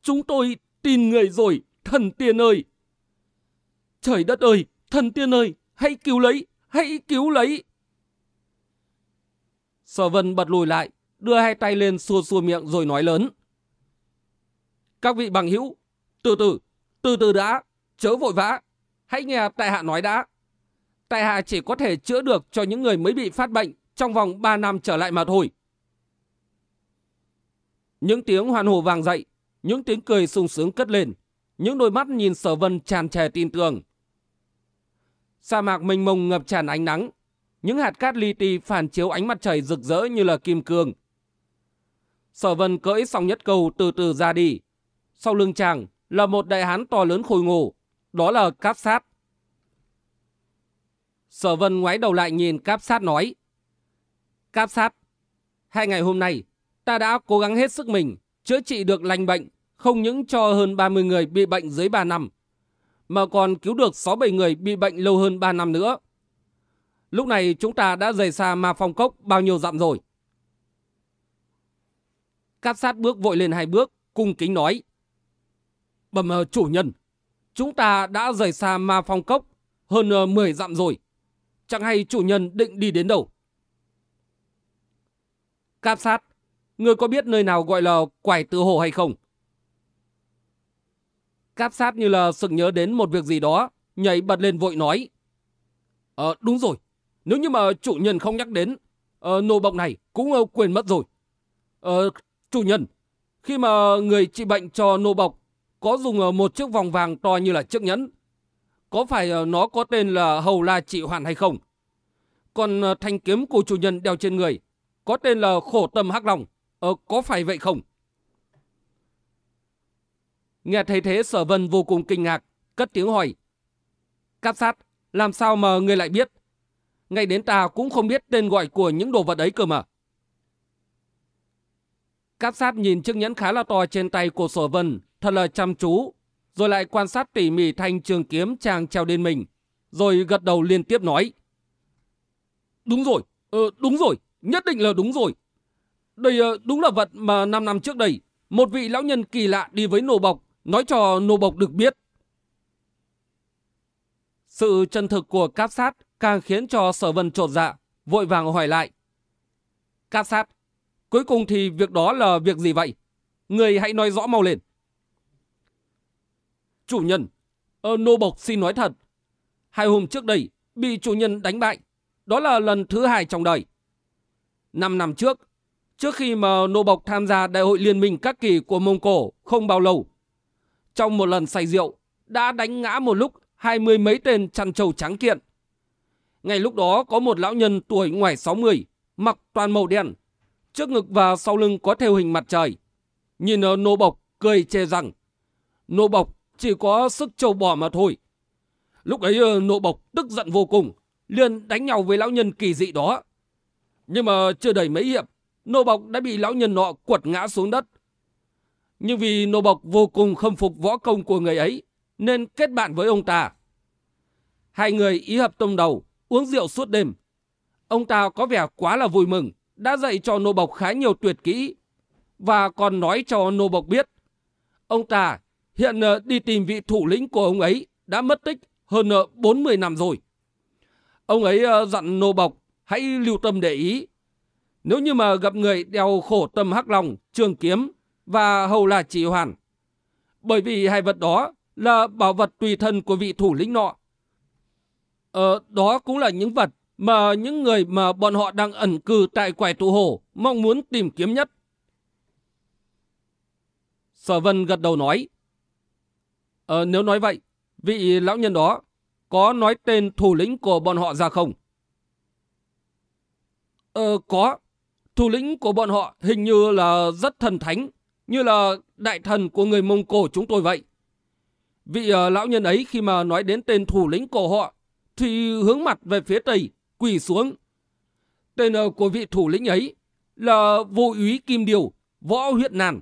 Chúng tôi tin người rồi, thần tiên ơi. Trời đất ơi, thần tiên ơi, hãy cứu lấy, hãy cứu lấy. Sở vân bật lùi lại, đưa hai tay lên xua xua miệng rồi nói lớn. Các vị bằng hữu, từ từ, từ từ đã, chớ vội vã. Hãy nghe tại hạ nói đã. Tại hạ chỉ có thể chữa được cho những người mới bị phát bệnh trong vòng 3 năm trở lại mà thôi. Những tiếng hoan hồ vang dậy, những tiếng cười sung sướng cất lên, những đôi mắt nhìn sở vân tràn trề tin tưởng. Sa mạc mênh mông ngập tràn ánh nắng, những hạt cát li ti phản chiếu ánh mặt trời rực rỡ như là kim cương. Sở vân cưỡi xong nhất cầu từ từ ra đi. Sau lưng chàng là một đại hán to lớn khôi ngô, đó là cáp sát. Sở vân ngoái đầu lại nhìn cáp sát nói. Cáp sát, hai ngày hôm nay ta đã cố gắng hết sức mình chữa trị được lành bệnh, không những cho hơn 30 người bị bệnh dưới 3 năm, mà còn cứu được 6-7 người bị bệnh lâu hơn 3 năm nữa. Lúc này chúng ta đã rời xa ma phong cốc bao nhiêu dặm rồi. Cáp sát bước vội lên hai bước, cung kính nói. Bẩm ờ, chủ nhân, chúng ta đã rời xa ma phong cốc hơn ờ, 10 dặm rồi. Chẳng hay chủ nhân định đi đến đâu. Cáp sát, người có biết nơi nào gọi là quải tự hồ hay không? Cáp sát như là sực nhớ đến một việc gì đó, nhảy bật lên vội nói. Ờ, đúng rồi, nếu như mà chủ nhân không nhắc đến, ờ, nô bọc này cũng ờ, quên mất rồi. Ờ, chủ nhân, khi mà người trị bệnh cho nô bọc có dùng ờ, một chiếc vòng vàng to như là chiếc nhẫn, có phải ờ, nó có tên là Hầu La Trị Hoàn hay không? Còn ờ, thanh kiếm của chủ nhân đeo trên người có tên là Khổ Tâm Hắc Long, Ờ, có phải vậy không? Nghe thấy thế sở vân vô cùng kinh ngạc, cất tiếng hỏi. Cáp sát, làm sao mà người lại biết? ngay đến ta cũng không biết tên gọi của những đồ vật ấy cơ mà. Cáp sát nhìn chiếc nhẫn khá là to trên tay của sở vân, thật là chăm chú, rồi lại quan sát tỉ mỉ thanh trường kiếm chàng treo lên mình, rồi gật đầu liên tiếp nói. Đúng rồi, ờ, đúng rồi, nhất định là đúng rồi. Đây ờ, đúng là vật mà 5 năm trước đây, một vị lão nhân kỳ lạ đi với nô bọc, nói cho nô bọc được biết. Sự chân thực của cáp sát càng khiến cho sở vân trột dạ, vội vàng hỏi lại. Cáp sát, cuối cùng thì việc đó là việc gì vậy? Người hãy nói rõ mau lên. Chủ nhân, Ờ, nô bộc xin nói thật. Hai hôm trước đây, bị chủ nhân đánh bại. Đó là lần thứ hai trong đời. Năm năm trước, trước khi mà nô bộc tham gia đại hội liên minh các kỳ của Mông Cổ không bao lâu, trong một lần say rượu, đã đánh ngã một lúc hai mươi mấy tên chăn trâu trắng kiện. Ngay lúc đó có một lão nhân tuổi ngoài 60, mặc toàn màu đen, trước ngực và sau lưng có theo hình mặt trời. Nhìn ở nô bộc cười chê rằng, nô bộc chỉ có sức trâu bò mà thôi. Lúc ấy ờ, nô bộc tức giận vô cùng, liền đánh nhau với lão nhân kỳ dị đó. Nhưng mà chưa đầy mấy hiệp, nô bộc đã bị lão nhân nọ quật ngã xuống đất. Nhưng vì nô bộc vô cùng khâm phục võ công của người ấy, nên kết bạn với ông ta. Hai người ý hợp tông đầu, uống rượu suốt đêm. Ông ta có vẻ quá là vui mừng, đã dạy cho nô bộc khá nhiều tuyệt kỹ, và còn nói cho nô bộc biết. Ông ta hiện ờ, đi tìm vị thủ lĩnh của ông ấy đã mất tích hơn ờ, 40 năm rồi. Ông ấy ờ, dặn nô bộc hãy lưu tâm để ý. Nếu như mà gặp người đeo khổ tâm hắc lòng, trường kiếm và hầu là chỉ hoàn. Bởi vì hai vật đó là bảo vật tùy thân của vị thủ lĩnh nọ. Ờ, đó cũng là những vật mà những người mà bọn họ đang ẩn cư tại quải tụ hồ mong muốn tìm kiếm nhất. Sở Vân gật đầu nói. Ờ, nếu nói vậy, vị lão nhân đó có nói tên thủ lĩnh của bọn họ ra không? Ờ, có. Thủ lĩnh của bọn họ hình như là rất thần thánh, như là đại thần của người Mông Cổ chúng tôi vậy. Vị uh, lão nhân ấy khi mà nói đến tên thủ lĩnh của họ, thì hướng mặt về phía tây, quỳ xuống. Tên ờ, của vị thủ lĩnh ấy là vô úy Kim Điều, võ huyện Nàn.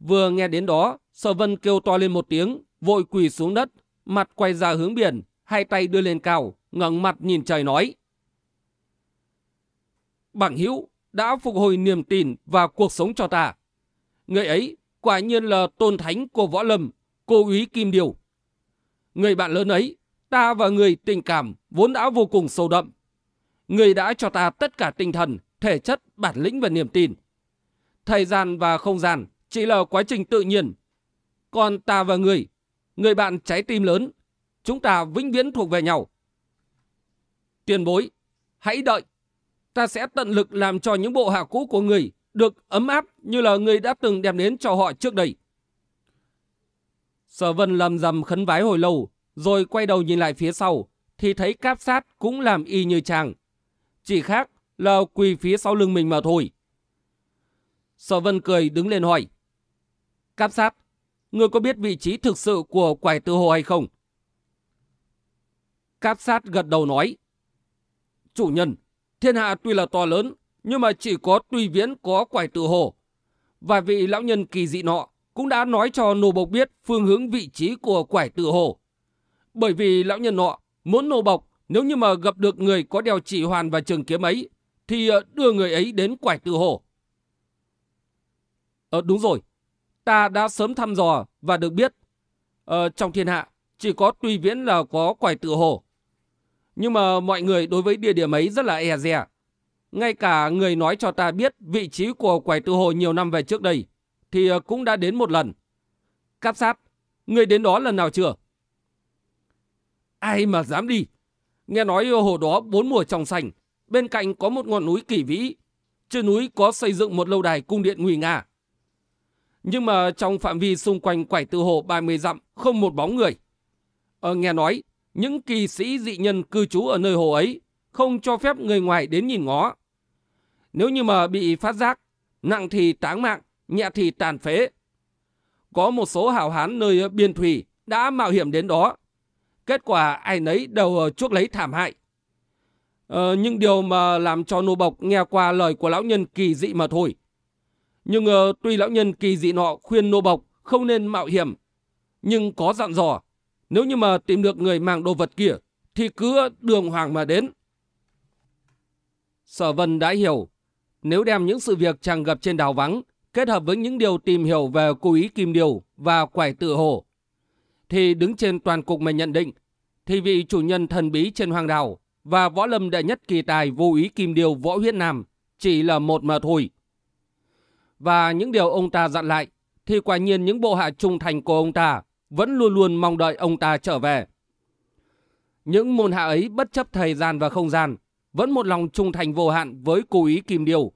Vừa nghe đến đó, Sở Vân kêu to lên một tiếng, vội quỳ xuống đất, mặt quay ra hướng biển, hai tay đưa lên cao, ngẩng mặt nhìn trời nói. bảng hữu đã phục hồi niềm tin và cuộc sống cho ta. Người ấy quả nhiên là tôn thánh của võ lâm, cô úy Kim Điều. Người bạn lớn ấy, ta và người tình cảm vốn đã vô cùng sâu đậm. Người đã cho ta tất cả tinh thần, thể chất, bản lĩnh và niềm tin. Thời gian và không gian chỉ là quá trình tự nhiên. Còn ta và người, người bạn trái tim lớn, chúng ta vĩnh viễn thuộc về nhau. Tiền bối, hãy đợi. Ta sẽ tận lực làm cho những bộ hạ cũ của người được ấm áp như là người đã từng đem đến cho họ trước đây. Sở vân lầm rầm khấn vái hồi lâu, rồi quay đầu nhìn lại phía sau, thì thấy cáp sát cũng làm y như chàng. Chỉ khác là quỳ phía sau lưng mình mà thôi. Sở vân cười đứng lên hỏi. Cáp sát, ngươi có biết vị trí thực sự của quải tư hồ hay không? Cáp sát gật đầu nói. Chủ nhân, thiên hạ tuy là to lớn, nhưng mà chỉ có tùy viễn có quải tự hồ. Và vị lão nhân kỳ dị nọ cũng đã nói cho nô bộc biết phương hướng vị trí của quải tự hồ. Bởi vì lão nhân nọ muốn nô bộc nếu như mà gặp được người có đeo chỉ hoàn và trường kiếm ấy thì ờ, đưa người ấy đến quải tự hồ. Ờ đúng rồi, ta đã sớm thăm dò và được biết ờ, trong thiên hạ chỉ có tùy viễn là có quải tự hồ. Nhưng mà mọi người đối với địa điểm ấy rất là e dè. Ngay cả người nói cho ta biết vị trí của quải tự hồ nhiều năm về trước đây, thì ờ, cũng đã đến một lần. Cáp sát, người đến đó lần nào chưa? Ai mà dám đi? Nghe nói hồ đó bốn mùa trong xanh, bên cạnh có một ngọn núi kỳ vĩ. Trên núi có xây dựng một lâu đài cung điện nguy nga. Nhưng mà trong phạm vi xung quanh quải tự hồ 30 dặm không một bóng người. Ờ, nghe nói, những kỳ sĩ dị nhân cư trú ở nơi hồ ấy không cho phép người ngoài đến nhìn ngó. Nếu như mà bị phát giác, nặng thì táng mạng, nhẹ thì tàn phế. Có một số hảo hán nơi biên thủy đã mạo hiểm đến đó. Kết quả ai nấy đều ờ, chuốc lấy thảm hại. Ờ, nhưng điều mà làm cho nô bộc nghe qua lời của lão nhân kỳ dị mà thôi. Nhưng uh, tuy lão nhân kỳ dị nọ khuyên nô bộc không nên mạo hiểm, nhưng có dặn dò, nếu như mà tìm được người mang đồ vật kia, thì cứ đường hoàng mà đến. Sở Vân đã hiểu, nếu đem những sự việc chàng gặp trên đảo vắng, kết hợp với những điều tìm hiểu về cố ý Kim Điều và quải tự hồ, thì đứng trên toàn cục mà nhận định, thì vị chủ nhân thần bí trên hoàng đảo và võ lâm đệ nhất kỳ tài vô ý Kim Điều võ huyết nam chỉ là một mà thôi. Và những điều ông ta dặn lại, thì quả nhiên những bộ hạ trung thành của ông ta vẫn luôn luôn mong đợi ông ta trở về. Những môn hạ ấy bất chấp thời gian và không gian, vẫn một lòng trung thành vô hạn với cố ý Kim Điều,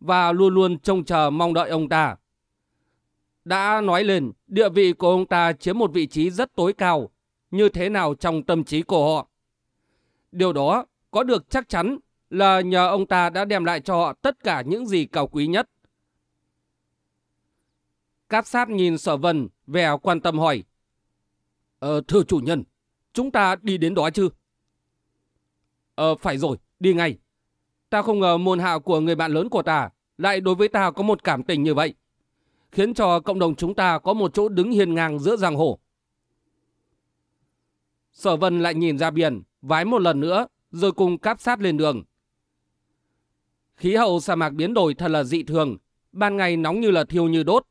và luôn luôn trông chờ mong đợi ông ta. Đã nói lên, địa vị của ông ta chiếm một vị trí rất tối cao, như thế nào trong tâm trí của họ. Điều đó có được chắc chắn là nhờ ông ta đã đem lại cho họ tất cả những gì cao quý nhất. Cáp sát nhìn sở vân, vẻ quan tâm hỏi. Ờ, thưa chủ nhân, chúng ta đi đến đó chứ? Ờ, phải rồi, đi ngay. Ta không ngờ môn hạ của người bạn lớn của ta lại đối với ta có một cảm tình như vậy. Khiến cho cộng đồng chúng ta có một chỗ đứng hiền ngang giữa giang hồ. Sở vân lại nhìn ra biển, vái một lần nữa, rồi cùng cáp sát lên đường. Khí hậu sa mạc biến đổi thật là dị thường, ban ngày nóng như là thiêu như đốt,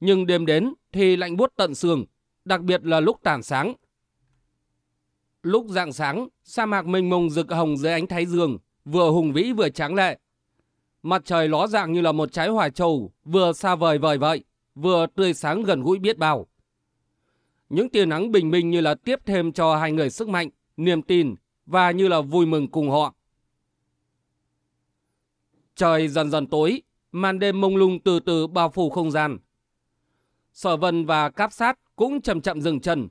nhưng đêm đến thì lạnh buốt tận xương, đặc biệt là lúc tàn sáng. Lúc dạng sáng, sa mạc mênh mông rực hồng dưới ánh thái dương, vừa hùng vĩ vừa tráng lệ. Mặt trời ló dạng như là một trái hoài trầu, vừa xa vời vời vậy, vừa tươi sáng gần gũi biết bao. Những tia nắng bình minh như là tiếp thêm cho hai người sức mạnh, niềm tin và như là vui mừng cùng họ. Trời dần dần tối, màn đêm mông lung từ từ bao phủ không gian. Sở Vân và Cáp Sát cũng chậm chậm dừng chân.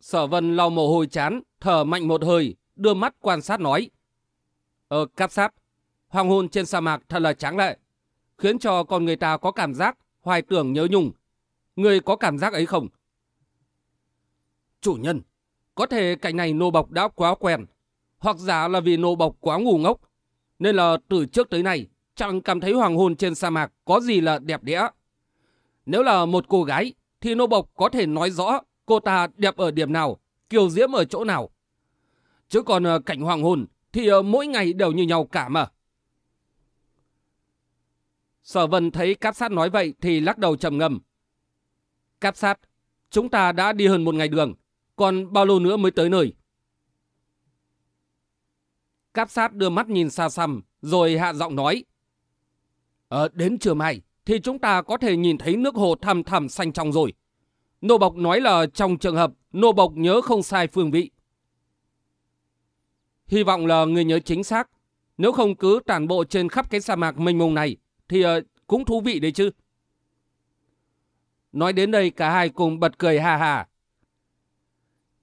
Sở Vân lau mồ hôi chán, thở mạnh một hơi, đưa mắt quan sát nói. Ờ, Cáp Sát, hoàng hôn trên sa mạc thật là tráng lệ, khiến cho con người ta có cảm giác hoài tưởng nhớ nhung. Người có cảm giác ấy không? Chủ nhân, có thể cảnh này nô bộc đã quá quen, hoặc giả là vì nô bộc quá ngu ngốc, nên là từ trước tới nay chẳng cảm thấy hoàng hôn trên sa mạc có gì là đẹp đẽ. Nếu là một cô gái thì nô bộc có thể nói rõ cô ta đẹp ở điểm nào, kiều diễm ở chỗ nào. Chứ còn ờ, cảnh hoàng hôn thì ờ, mỗi ngày đều như nhau cả mà. Sở vân thấy cáp sát nói vậy thì lắc đầu trầm ngâm. Cáp sát, chúng ta đã đi hơn một ngày đường, còn bao lâu nữa mới tới nơi? Cáp sát đưa mắt nhìn xa xăm, rồi hạ giọng nói. Ờ, đến trưa mai, thì chúng ta có thể nhìn thấy nước hồ thầm thầm xanh trong rồi. Nô Bộc nói là trong trường hợp Nô Bộc nhớ không sai phương vị. Hy vọng là người nhớ chính xác. Nếu không cứ tản bộ trên khắp cái sa mạc mênh mông này, thì uh, cũng thú vị đấy chứ. Nói đến đây cả hai cùng bật cười hà hà.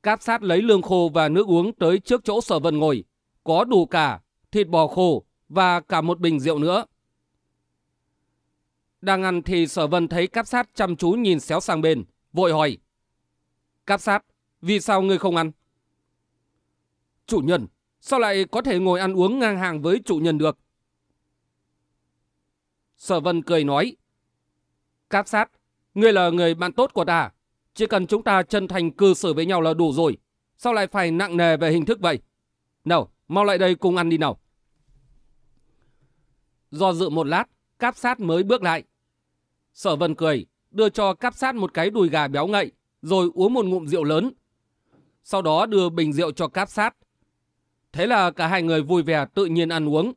Cáp sát lấy lương khô và nước uống tới trước chỗ sở vân ngồi. Có đủ cả, thịt bò khô và cả một bình rượu nữa. Đang ăn thì sở vân thấy cáp sát chăm chú nhìn xéo sang bên, vội hỏi. Cáp sát, vì sao ngươi không ăn? Chủ nhân, sao lại có thể ngồi ăn uống ngang hàng với chủ nhân được? Sở vân cười nói. Cáp sát, ngươi là người bạn tốt của ta. Chỉ cần chúng ta chân thành cư xử với nhau là đủ rồi. Sao lại phải nặng nề về hình thức vậy? Nào, mau lại đây cùng ăn đi nào. Do dự một lát, cáp sát mới bước lại. Sở vân cười, đưa cho cáp sát một cái đùi gà béo ngậy, rồi uống một ngụm rượu lớn. Sau đó đưa bình rượu cho cáp sát. Thế là cả hai người vui vẻ tự nhiên ăn uống.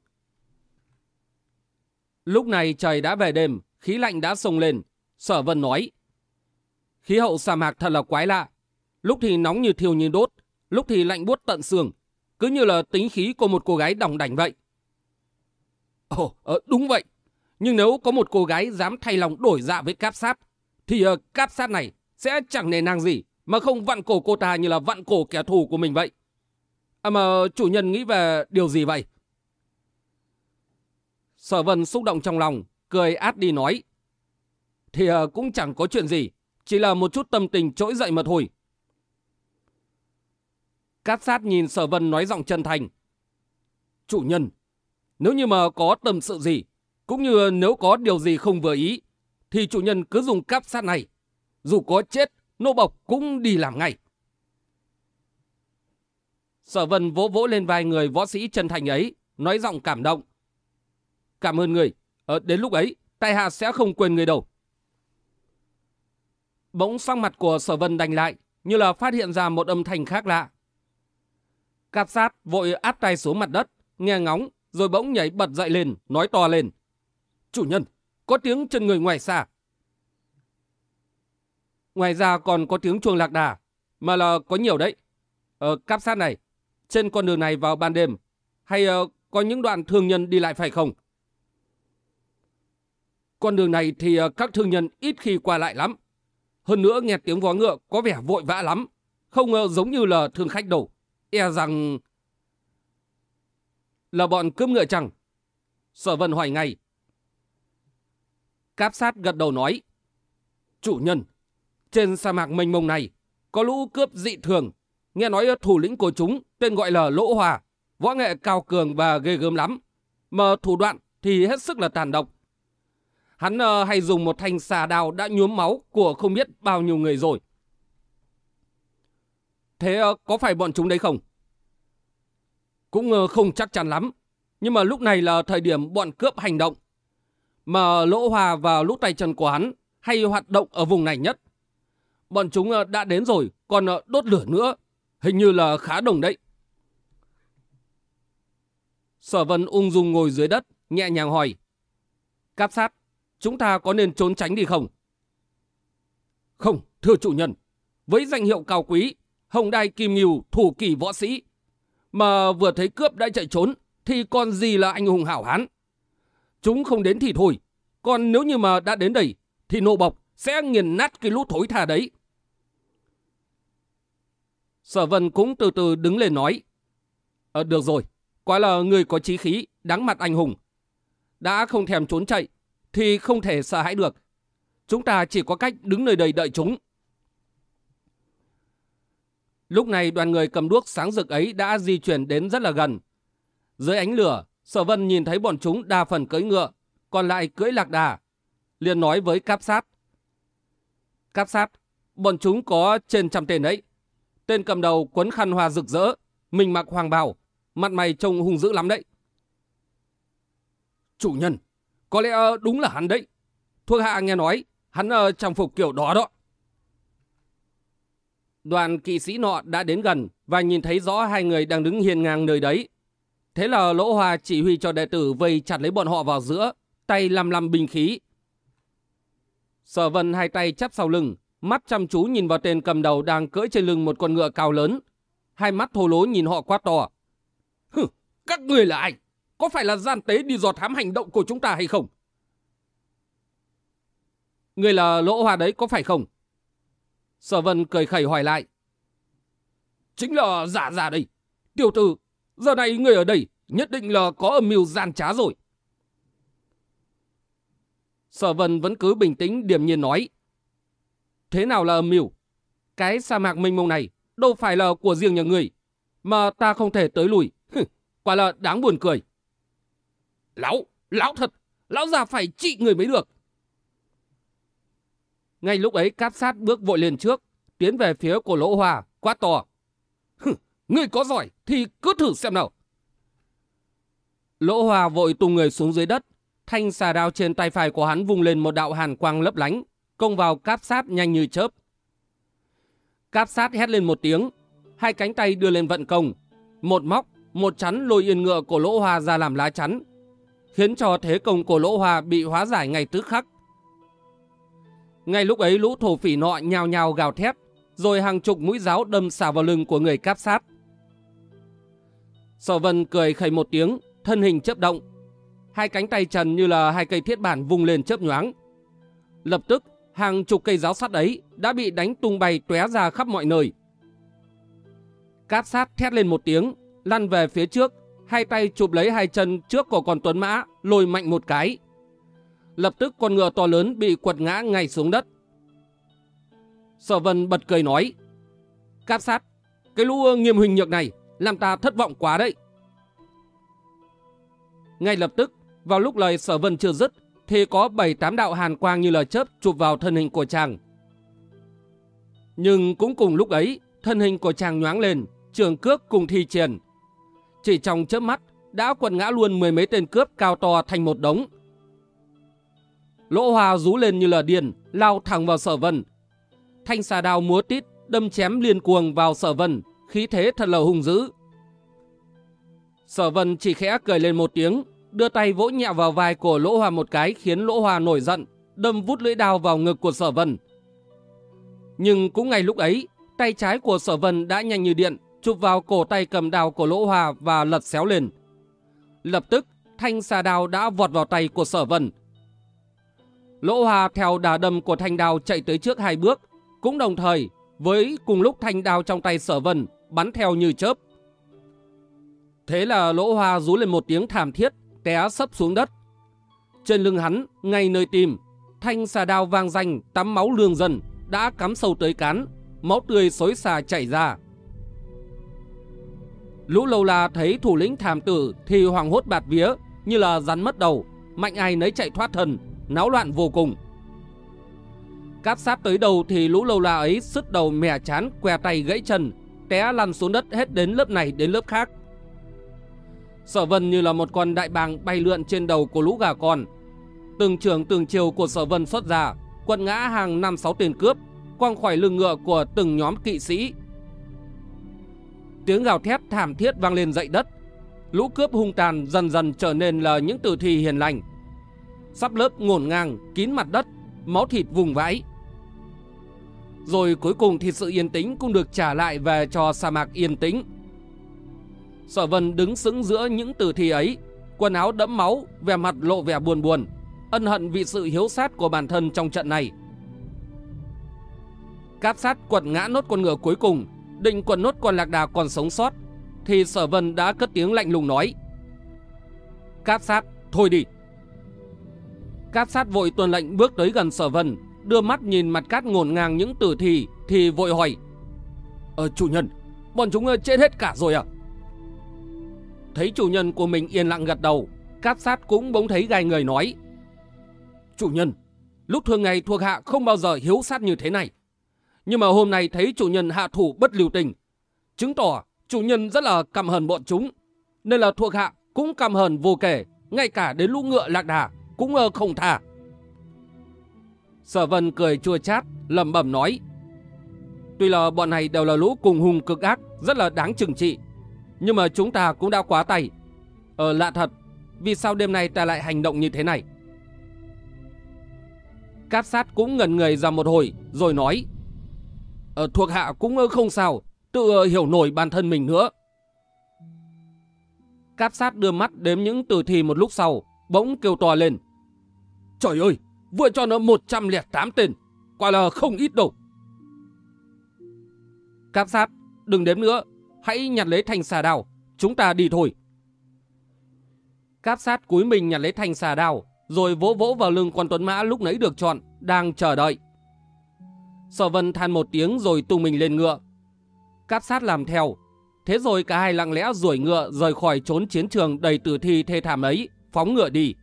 Lúc này trời đã về đêm, khí lạnh đã sông lên. Sở vân nói. Khí hậu sa mạc thật là quái lạ. Lúc thì nóng như thiêu như đốt, lúc thì lạnh buốt tận xương. Cứ như là tính khí của một cô gái đồng đảnh vậy. Ồ, ờ, đúng vậy. Nhưng nếu có một cô gái dám thay lòng đổi dạ với cáp sát, thì uh, cáp sát này sẽ chẳng nề nang gì mà không vặn cổ cô ta như là vặn cổ kẻ thù của mình vậy. À mà chủ nhân nghĩ về điều gì vậy? Sở vân xúc động trong lòng, cười át đi nói. Thì uh, cũng chẳng có chuyện gì, chỉ là một chút tâm tình trỗi dậy mà thôi. Cát sát nhìn sở vân nói giọng chân thành. Chủ nhân, nếu như mà có tâm sự gì, cũng như nếu có điều gì không vừa ý, thì chủ nhân cứ dùng cáp sát này. Dù có chết, nô bộc cũng đi làm ngay. Sở vân vỗ vỗ lên vai người võ sĩ chân thành ấy, nói giọng cảm động. Cảm ơn người, ờ, đến lúc ấy, tại hạ sẽ không quên người đâu. Bỗng sang mặt của sở vân đành lại, như là phát hiện ra một âm thanh khác lạ. Cát sát vội áp tay xuống mặt đất, nghe ngóng, rồi bỗng nhảy bật dậy lên, nói to lên. Chủ nhân, có tiếng chân người ngoài xa. Ngoài ra còn có tiếng chuông lạc đà, mà là có nhiều đấy. Ờ, ở cáp sát này, trên con đường này vào ban đêm, hay uh, có những đoạn thương nhân đi lại phải không? Con đường này thì ờ, các thương nhân ít khi qua lại lắm. Hơn nữa nghe tiếng vó ngựa có vẻ vội vã lắm, không ngờ giống như là thương khách đâu. E rằng... Là bọn cướp ngựa chẳng? Sở Vân hỏi ngay. Cáp sát gật đầu nói. Chủ nhân, trên sa mạc mênh mông này, có lũ cướp dị thường. Nghe nói ờ, thủ lĩnh của chúng tên gọi là Lỗ Hòa, võ nghệ cao cường và ghê gớm lắm. Mà thủ đoạn thì hết sức là tàn độc. Hắn uh, hay dùng một thanh xà đào đã nhuốm máu của không biết bao nhiêu người rồi. Thế uh, có phải bọn chúng đấy không? Cũng uh, không chắc chắn lắm. Nhưng mà lúc này là thời điểm bọn cướp hành động. Mà Lỗ Hòa và lũ tay chân của hắn hay hoạt động ở vùng này nhất. Bọn chúng uh, đã đến rồi, còn uh, đốt lửa nữa. Hình như là khá đồng đấy. Sở vân ung dung ngồi dưới đất, nhẹ nhàng hỏi. Cáp sát, chúng ta có nên trốn tránh đi không? Không, thưa chủ nhân. Với danh hiệu cao quý, Hồng Đai Kim Nghiêu thủ kỳ võ sĩ. Mà vừa thấy cướp đã chạy trốn, thì còn gì là anh hùng hảo hán. Chúng không đến thì thôi. Còn nếu như mà đã đến đây, thì nộ bọc sẽ nghiền nát cái lũ thối tha đấy. Sở vân cũng từ từ đứng lên nói. Ờ, được rồi, quả là người có chí khí, đáng mặt anh hùng. Đã không thèm trốn chạy, thì không thể sợ hãi được. Chúng ta chỉ có cách đứng nơi đây đợi chúng. Lúc này đoàn người cầm đuốc sáng rực ấy đã di chuyển đến rất là gần. Dưới ánh lửa, Sở Vân nhìn thấy bọn chúng đa phần cưỡi ngựa, còn lại cưỡi lạc đà. liền nói với cáp sát. Cáp sát, bọn chúng có trên trăm tên ấy. Tên cầm đầu quấn khăn hoa rực rỡ, mình mặc hoàng bào, mặt mày trông hung dữ lắm đấy. Chủ nhân, có lẽ ờ, đúng là hắn đấy. Thuộc hạ nghe nói, hắn ờ, trang phục kiểu đó đó. Đoàn kỵ sĩ nọ đã đến gần và nhìn thấy rõ hai người đang đứng hiền ngang nơi đấy. Thế là Lỗ Hòa chỉ huy cho đệ tử vây chặt lấy bọn họ vào giữa, tay lăm lăm binh khí. Sở vân hai tay chắp sau lưng, mắt chăm chú nhìn vào tên cầm đầu đang cưỡi trên lưng một con ngựa cao lớn. Hai mắt thô lố nhìn họ quát to. Hừ, các người là ai? Có phải là gian tế đi dò thám hành động của chúng ta hay không? Người là Lỗ Hòa đấy có phải không? Sở vân cười khẩy hỏi lại. Chính là giả giả đây. Tiểu tử, giờ này người ở đây nhất định là có âm mưu gian trá rồi. Sở vân vẫn cứ bình tĩnh điềm nhiên nói. Thế nào là âm mưu? Cái sa mạc mênh mông này đâu phải là của riêng nhà người, mà ta không thể tới lùi. Quả là đáng buồn cười. Lão, lão thật, lão già phải trị người mới được. Ngay lúc ấy cáp sát bước vội lên trước, tiến về phía của lỗ hòa, quát to. Ngươi có giỏi thì cứ thử xem nào. Lỗ hòa vội tung người xuống dưới đất, thanh xà đao trên tay phải của hắn vùng lên một đạo hàn quang lấp lánh, công vào cáp sát nhanh như chớp. Cáp sát hét lên một tiếng, hai cánh tay đưa lên vận công, một móc, một chắn lôi yên ngựa của lỗ hòa ra làm lá chắn, khiến cho thế công của lỗ hòa bị hóa giải ngay tức khắc. Ngay lúc ấy lũ thổ phỉ nọ nhào nhào gào thét, rồi hàng chục mũi giáo đâm xả vào lưng của người cáp sát. Sở vân cười khẩy một tiếng, thân hình chớp động. Hai cánh tay trần như là hai cây thiết bản vung lên chớp nhoáng. Lập tức, hàng chục cây giáo sắt ấy đã bị đánh tung bay tóe ra khắp mọi nơi. Cáp sát thét lên một tiếng, lăn về phía trước, hai tay chụp lấy hai chân trước của con tuấn mã, lôi mạnh một cái. Lập tức con ngựa to lớn bị quật ngã ngay xuống đất. Sở vân bật cười nói, Cáp sát, cái lũ nghiêm huỳnh nhược này làm ta thất vọng quá đấy. Ngay lập tức, vào lúc lời sở vân chưa dứt, thì có bảy tám đạo hàn quang như lời chớp chụp vào thân hình của chàng. Nhưng cũng cùng lúc ấy, thân hình của chàng nhoáng lên, trường cước cùng thi triển. Chỉ trong chớp mắt, đã quật ngã luôn mười mấy tên cướp cao to thành một đống. Lỗ hòa rú lên như là điên, lao thẳng vào sở vân. Thanh xà đao múa tít, đâm chém liên cuồng vào sở vân, khí thế thật là hung dữ. Sở vân chỉ khẽ cười lên một tiếng, đưa tay vỗ nhẹ vào vai của Lỗ Hòa một cái khiến Lỗ Hòa nổi giận, đâm vút lưỡi đao vào ngực của Sở Vân. Nhưng cũng ngay lúc ấy, tay trái của sở vân đã nhanh như điện, chụp vào cổ tay cầm đào của lỗ hòa và lật xéo lên. Lập tức, thanh xà đào đã vọt vào tay của sở vân. Lỗ hòa theo đà đâm của thanh đào chạy tới trước hai bước, cũng đồng thời với cùng lúc thanh đào trong tay sở vân bắn theo như chớp. Thế là lỗ Hòa rú lên một tiếng thảm thiết, té sấp xuống đất. Trên lưng hắn, ngay nơi tim, thanh xà đao vang danh tắm máu lương dần đã cắm sâu tới cán, máu tươi xối xà chảy ra. Lũ lâu la thấy thủ lĩnh thảm tử thì hoàng hốt bạt vía như là rắn mất đầu, mạnh ai nấy chạy thoát thần náo loạn vô cùng. Cáp sát tới đầu thì lũ lâu la ấy sứt đầu mẻ chán, què tay gãy chân, té lăn xuống đất hết đến lớp này đến lớp khác. Sở vân như là một con đại bàng bay lượn trên đầu của lũ gà con. Từng trường từng chiều của sở vân xuất ra, quật ngã hàng năm sáu tên cướp, quăng khỏi lưng ngựa của từng nhóm kỵ sĩ. Tiếng gào thét thảm thiết vang lên dậy đất. Lũ cướp hung tàn dần dần trở nên là những tử thi hiền lành. Sắp lớp ngổn ngang, kín mặt đất, máu thịt vùng vãi. Rồi cuối cùng thì sự yên tĩnh cũng được trả lại về cho sa mạc yên tĩnh. Sở vân đứng sững giữa những tử thi ấy, quần áo đẫm máu, vẻ mặt lộ vẻ buồn buồn, ân hận vì sự hiếu sát của bản thân trong trận này. Cáp sát quật ngã nốt con ngựa cuối cùng, định quần nốt con lạc đà còn sống sót, thì sở vân đã cất tiếng lạnh lùng nói. Cáp sát, thôi đi. Cáp sát vội tuân lệnh bước tới gần sở vân, đưa mắt nhìn mặt cát ngổn ngang những tử thi, thì vội hỏi. Ờ, chủ nhân, bọn chúng chết hết cả rồi à? Thấy chủ nhân của mình yên lặng gật đầu, cáp sát cũng bỗng thấy gai người nói. Chủ nhân, lúc thường ngày thuộc hạ không bao giờ hiếu sát như thế này. Nhưng mà hôm nay thấy chủ nhân hạ thủ bất lưu tình, chứng tỏ chủ nhân rất là căm hờn bọn chúng. Nên là thuộc hạ cũng căm hờn vô kể, ngay cả đến lũ ngựa lạc đà cũng ờ, không thả. Sở vân cười chua chát, lẩm bẩm nói. Tuy là bọn này đều là lũ cùng hùng cực ác, rất là đáng trừng trị. Nhưng mà chúng ta cũng đã quá tay. Ờ lạ thật, vì sao đêm nay ta lại hành động như thế này? Cáp sát cũng ngần người ra một hồi, rồi nói. Ờ, thuộc hạ cũng không sao, tự ờ, hiểu nổi bản thân mình nữa. Cáp sát đưa mắt đếm những tử thi một lúc sau, bỗng kêu to lên. Trời ơi, vừa cho nó 108 tên, quả là không ít đâu. Cáp sát, đừng đếm nữa, hãy nhặt lấy thanh xà đào chúng ta đi thôi. Cáp sát cúi mình nhặt lấy thanh xà đào rồi vỗ vỗ vào lưng con tuấn mã lúc nãy được chọn, đang chờ đợi. Sở vân than một tiếng rồi tung mình lên ngựa. Cáp sát làm theo. Thế rồi cả hai lặng lẽ rủi ngựa rời khỏi trốn chiến trường đầy tử thi thê thảm ấy, phóng ngựa đi.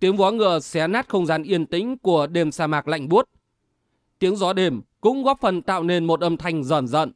Tiếng vó ngựa xé nát không gian yên tĩnh của đêm sa mạc lạnh buốt. Tiếng gió đêm cũng góp phần tạo nên một âm thanh rờn rợn.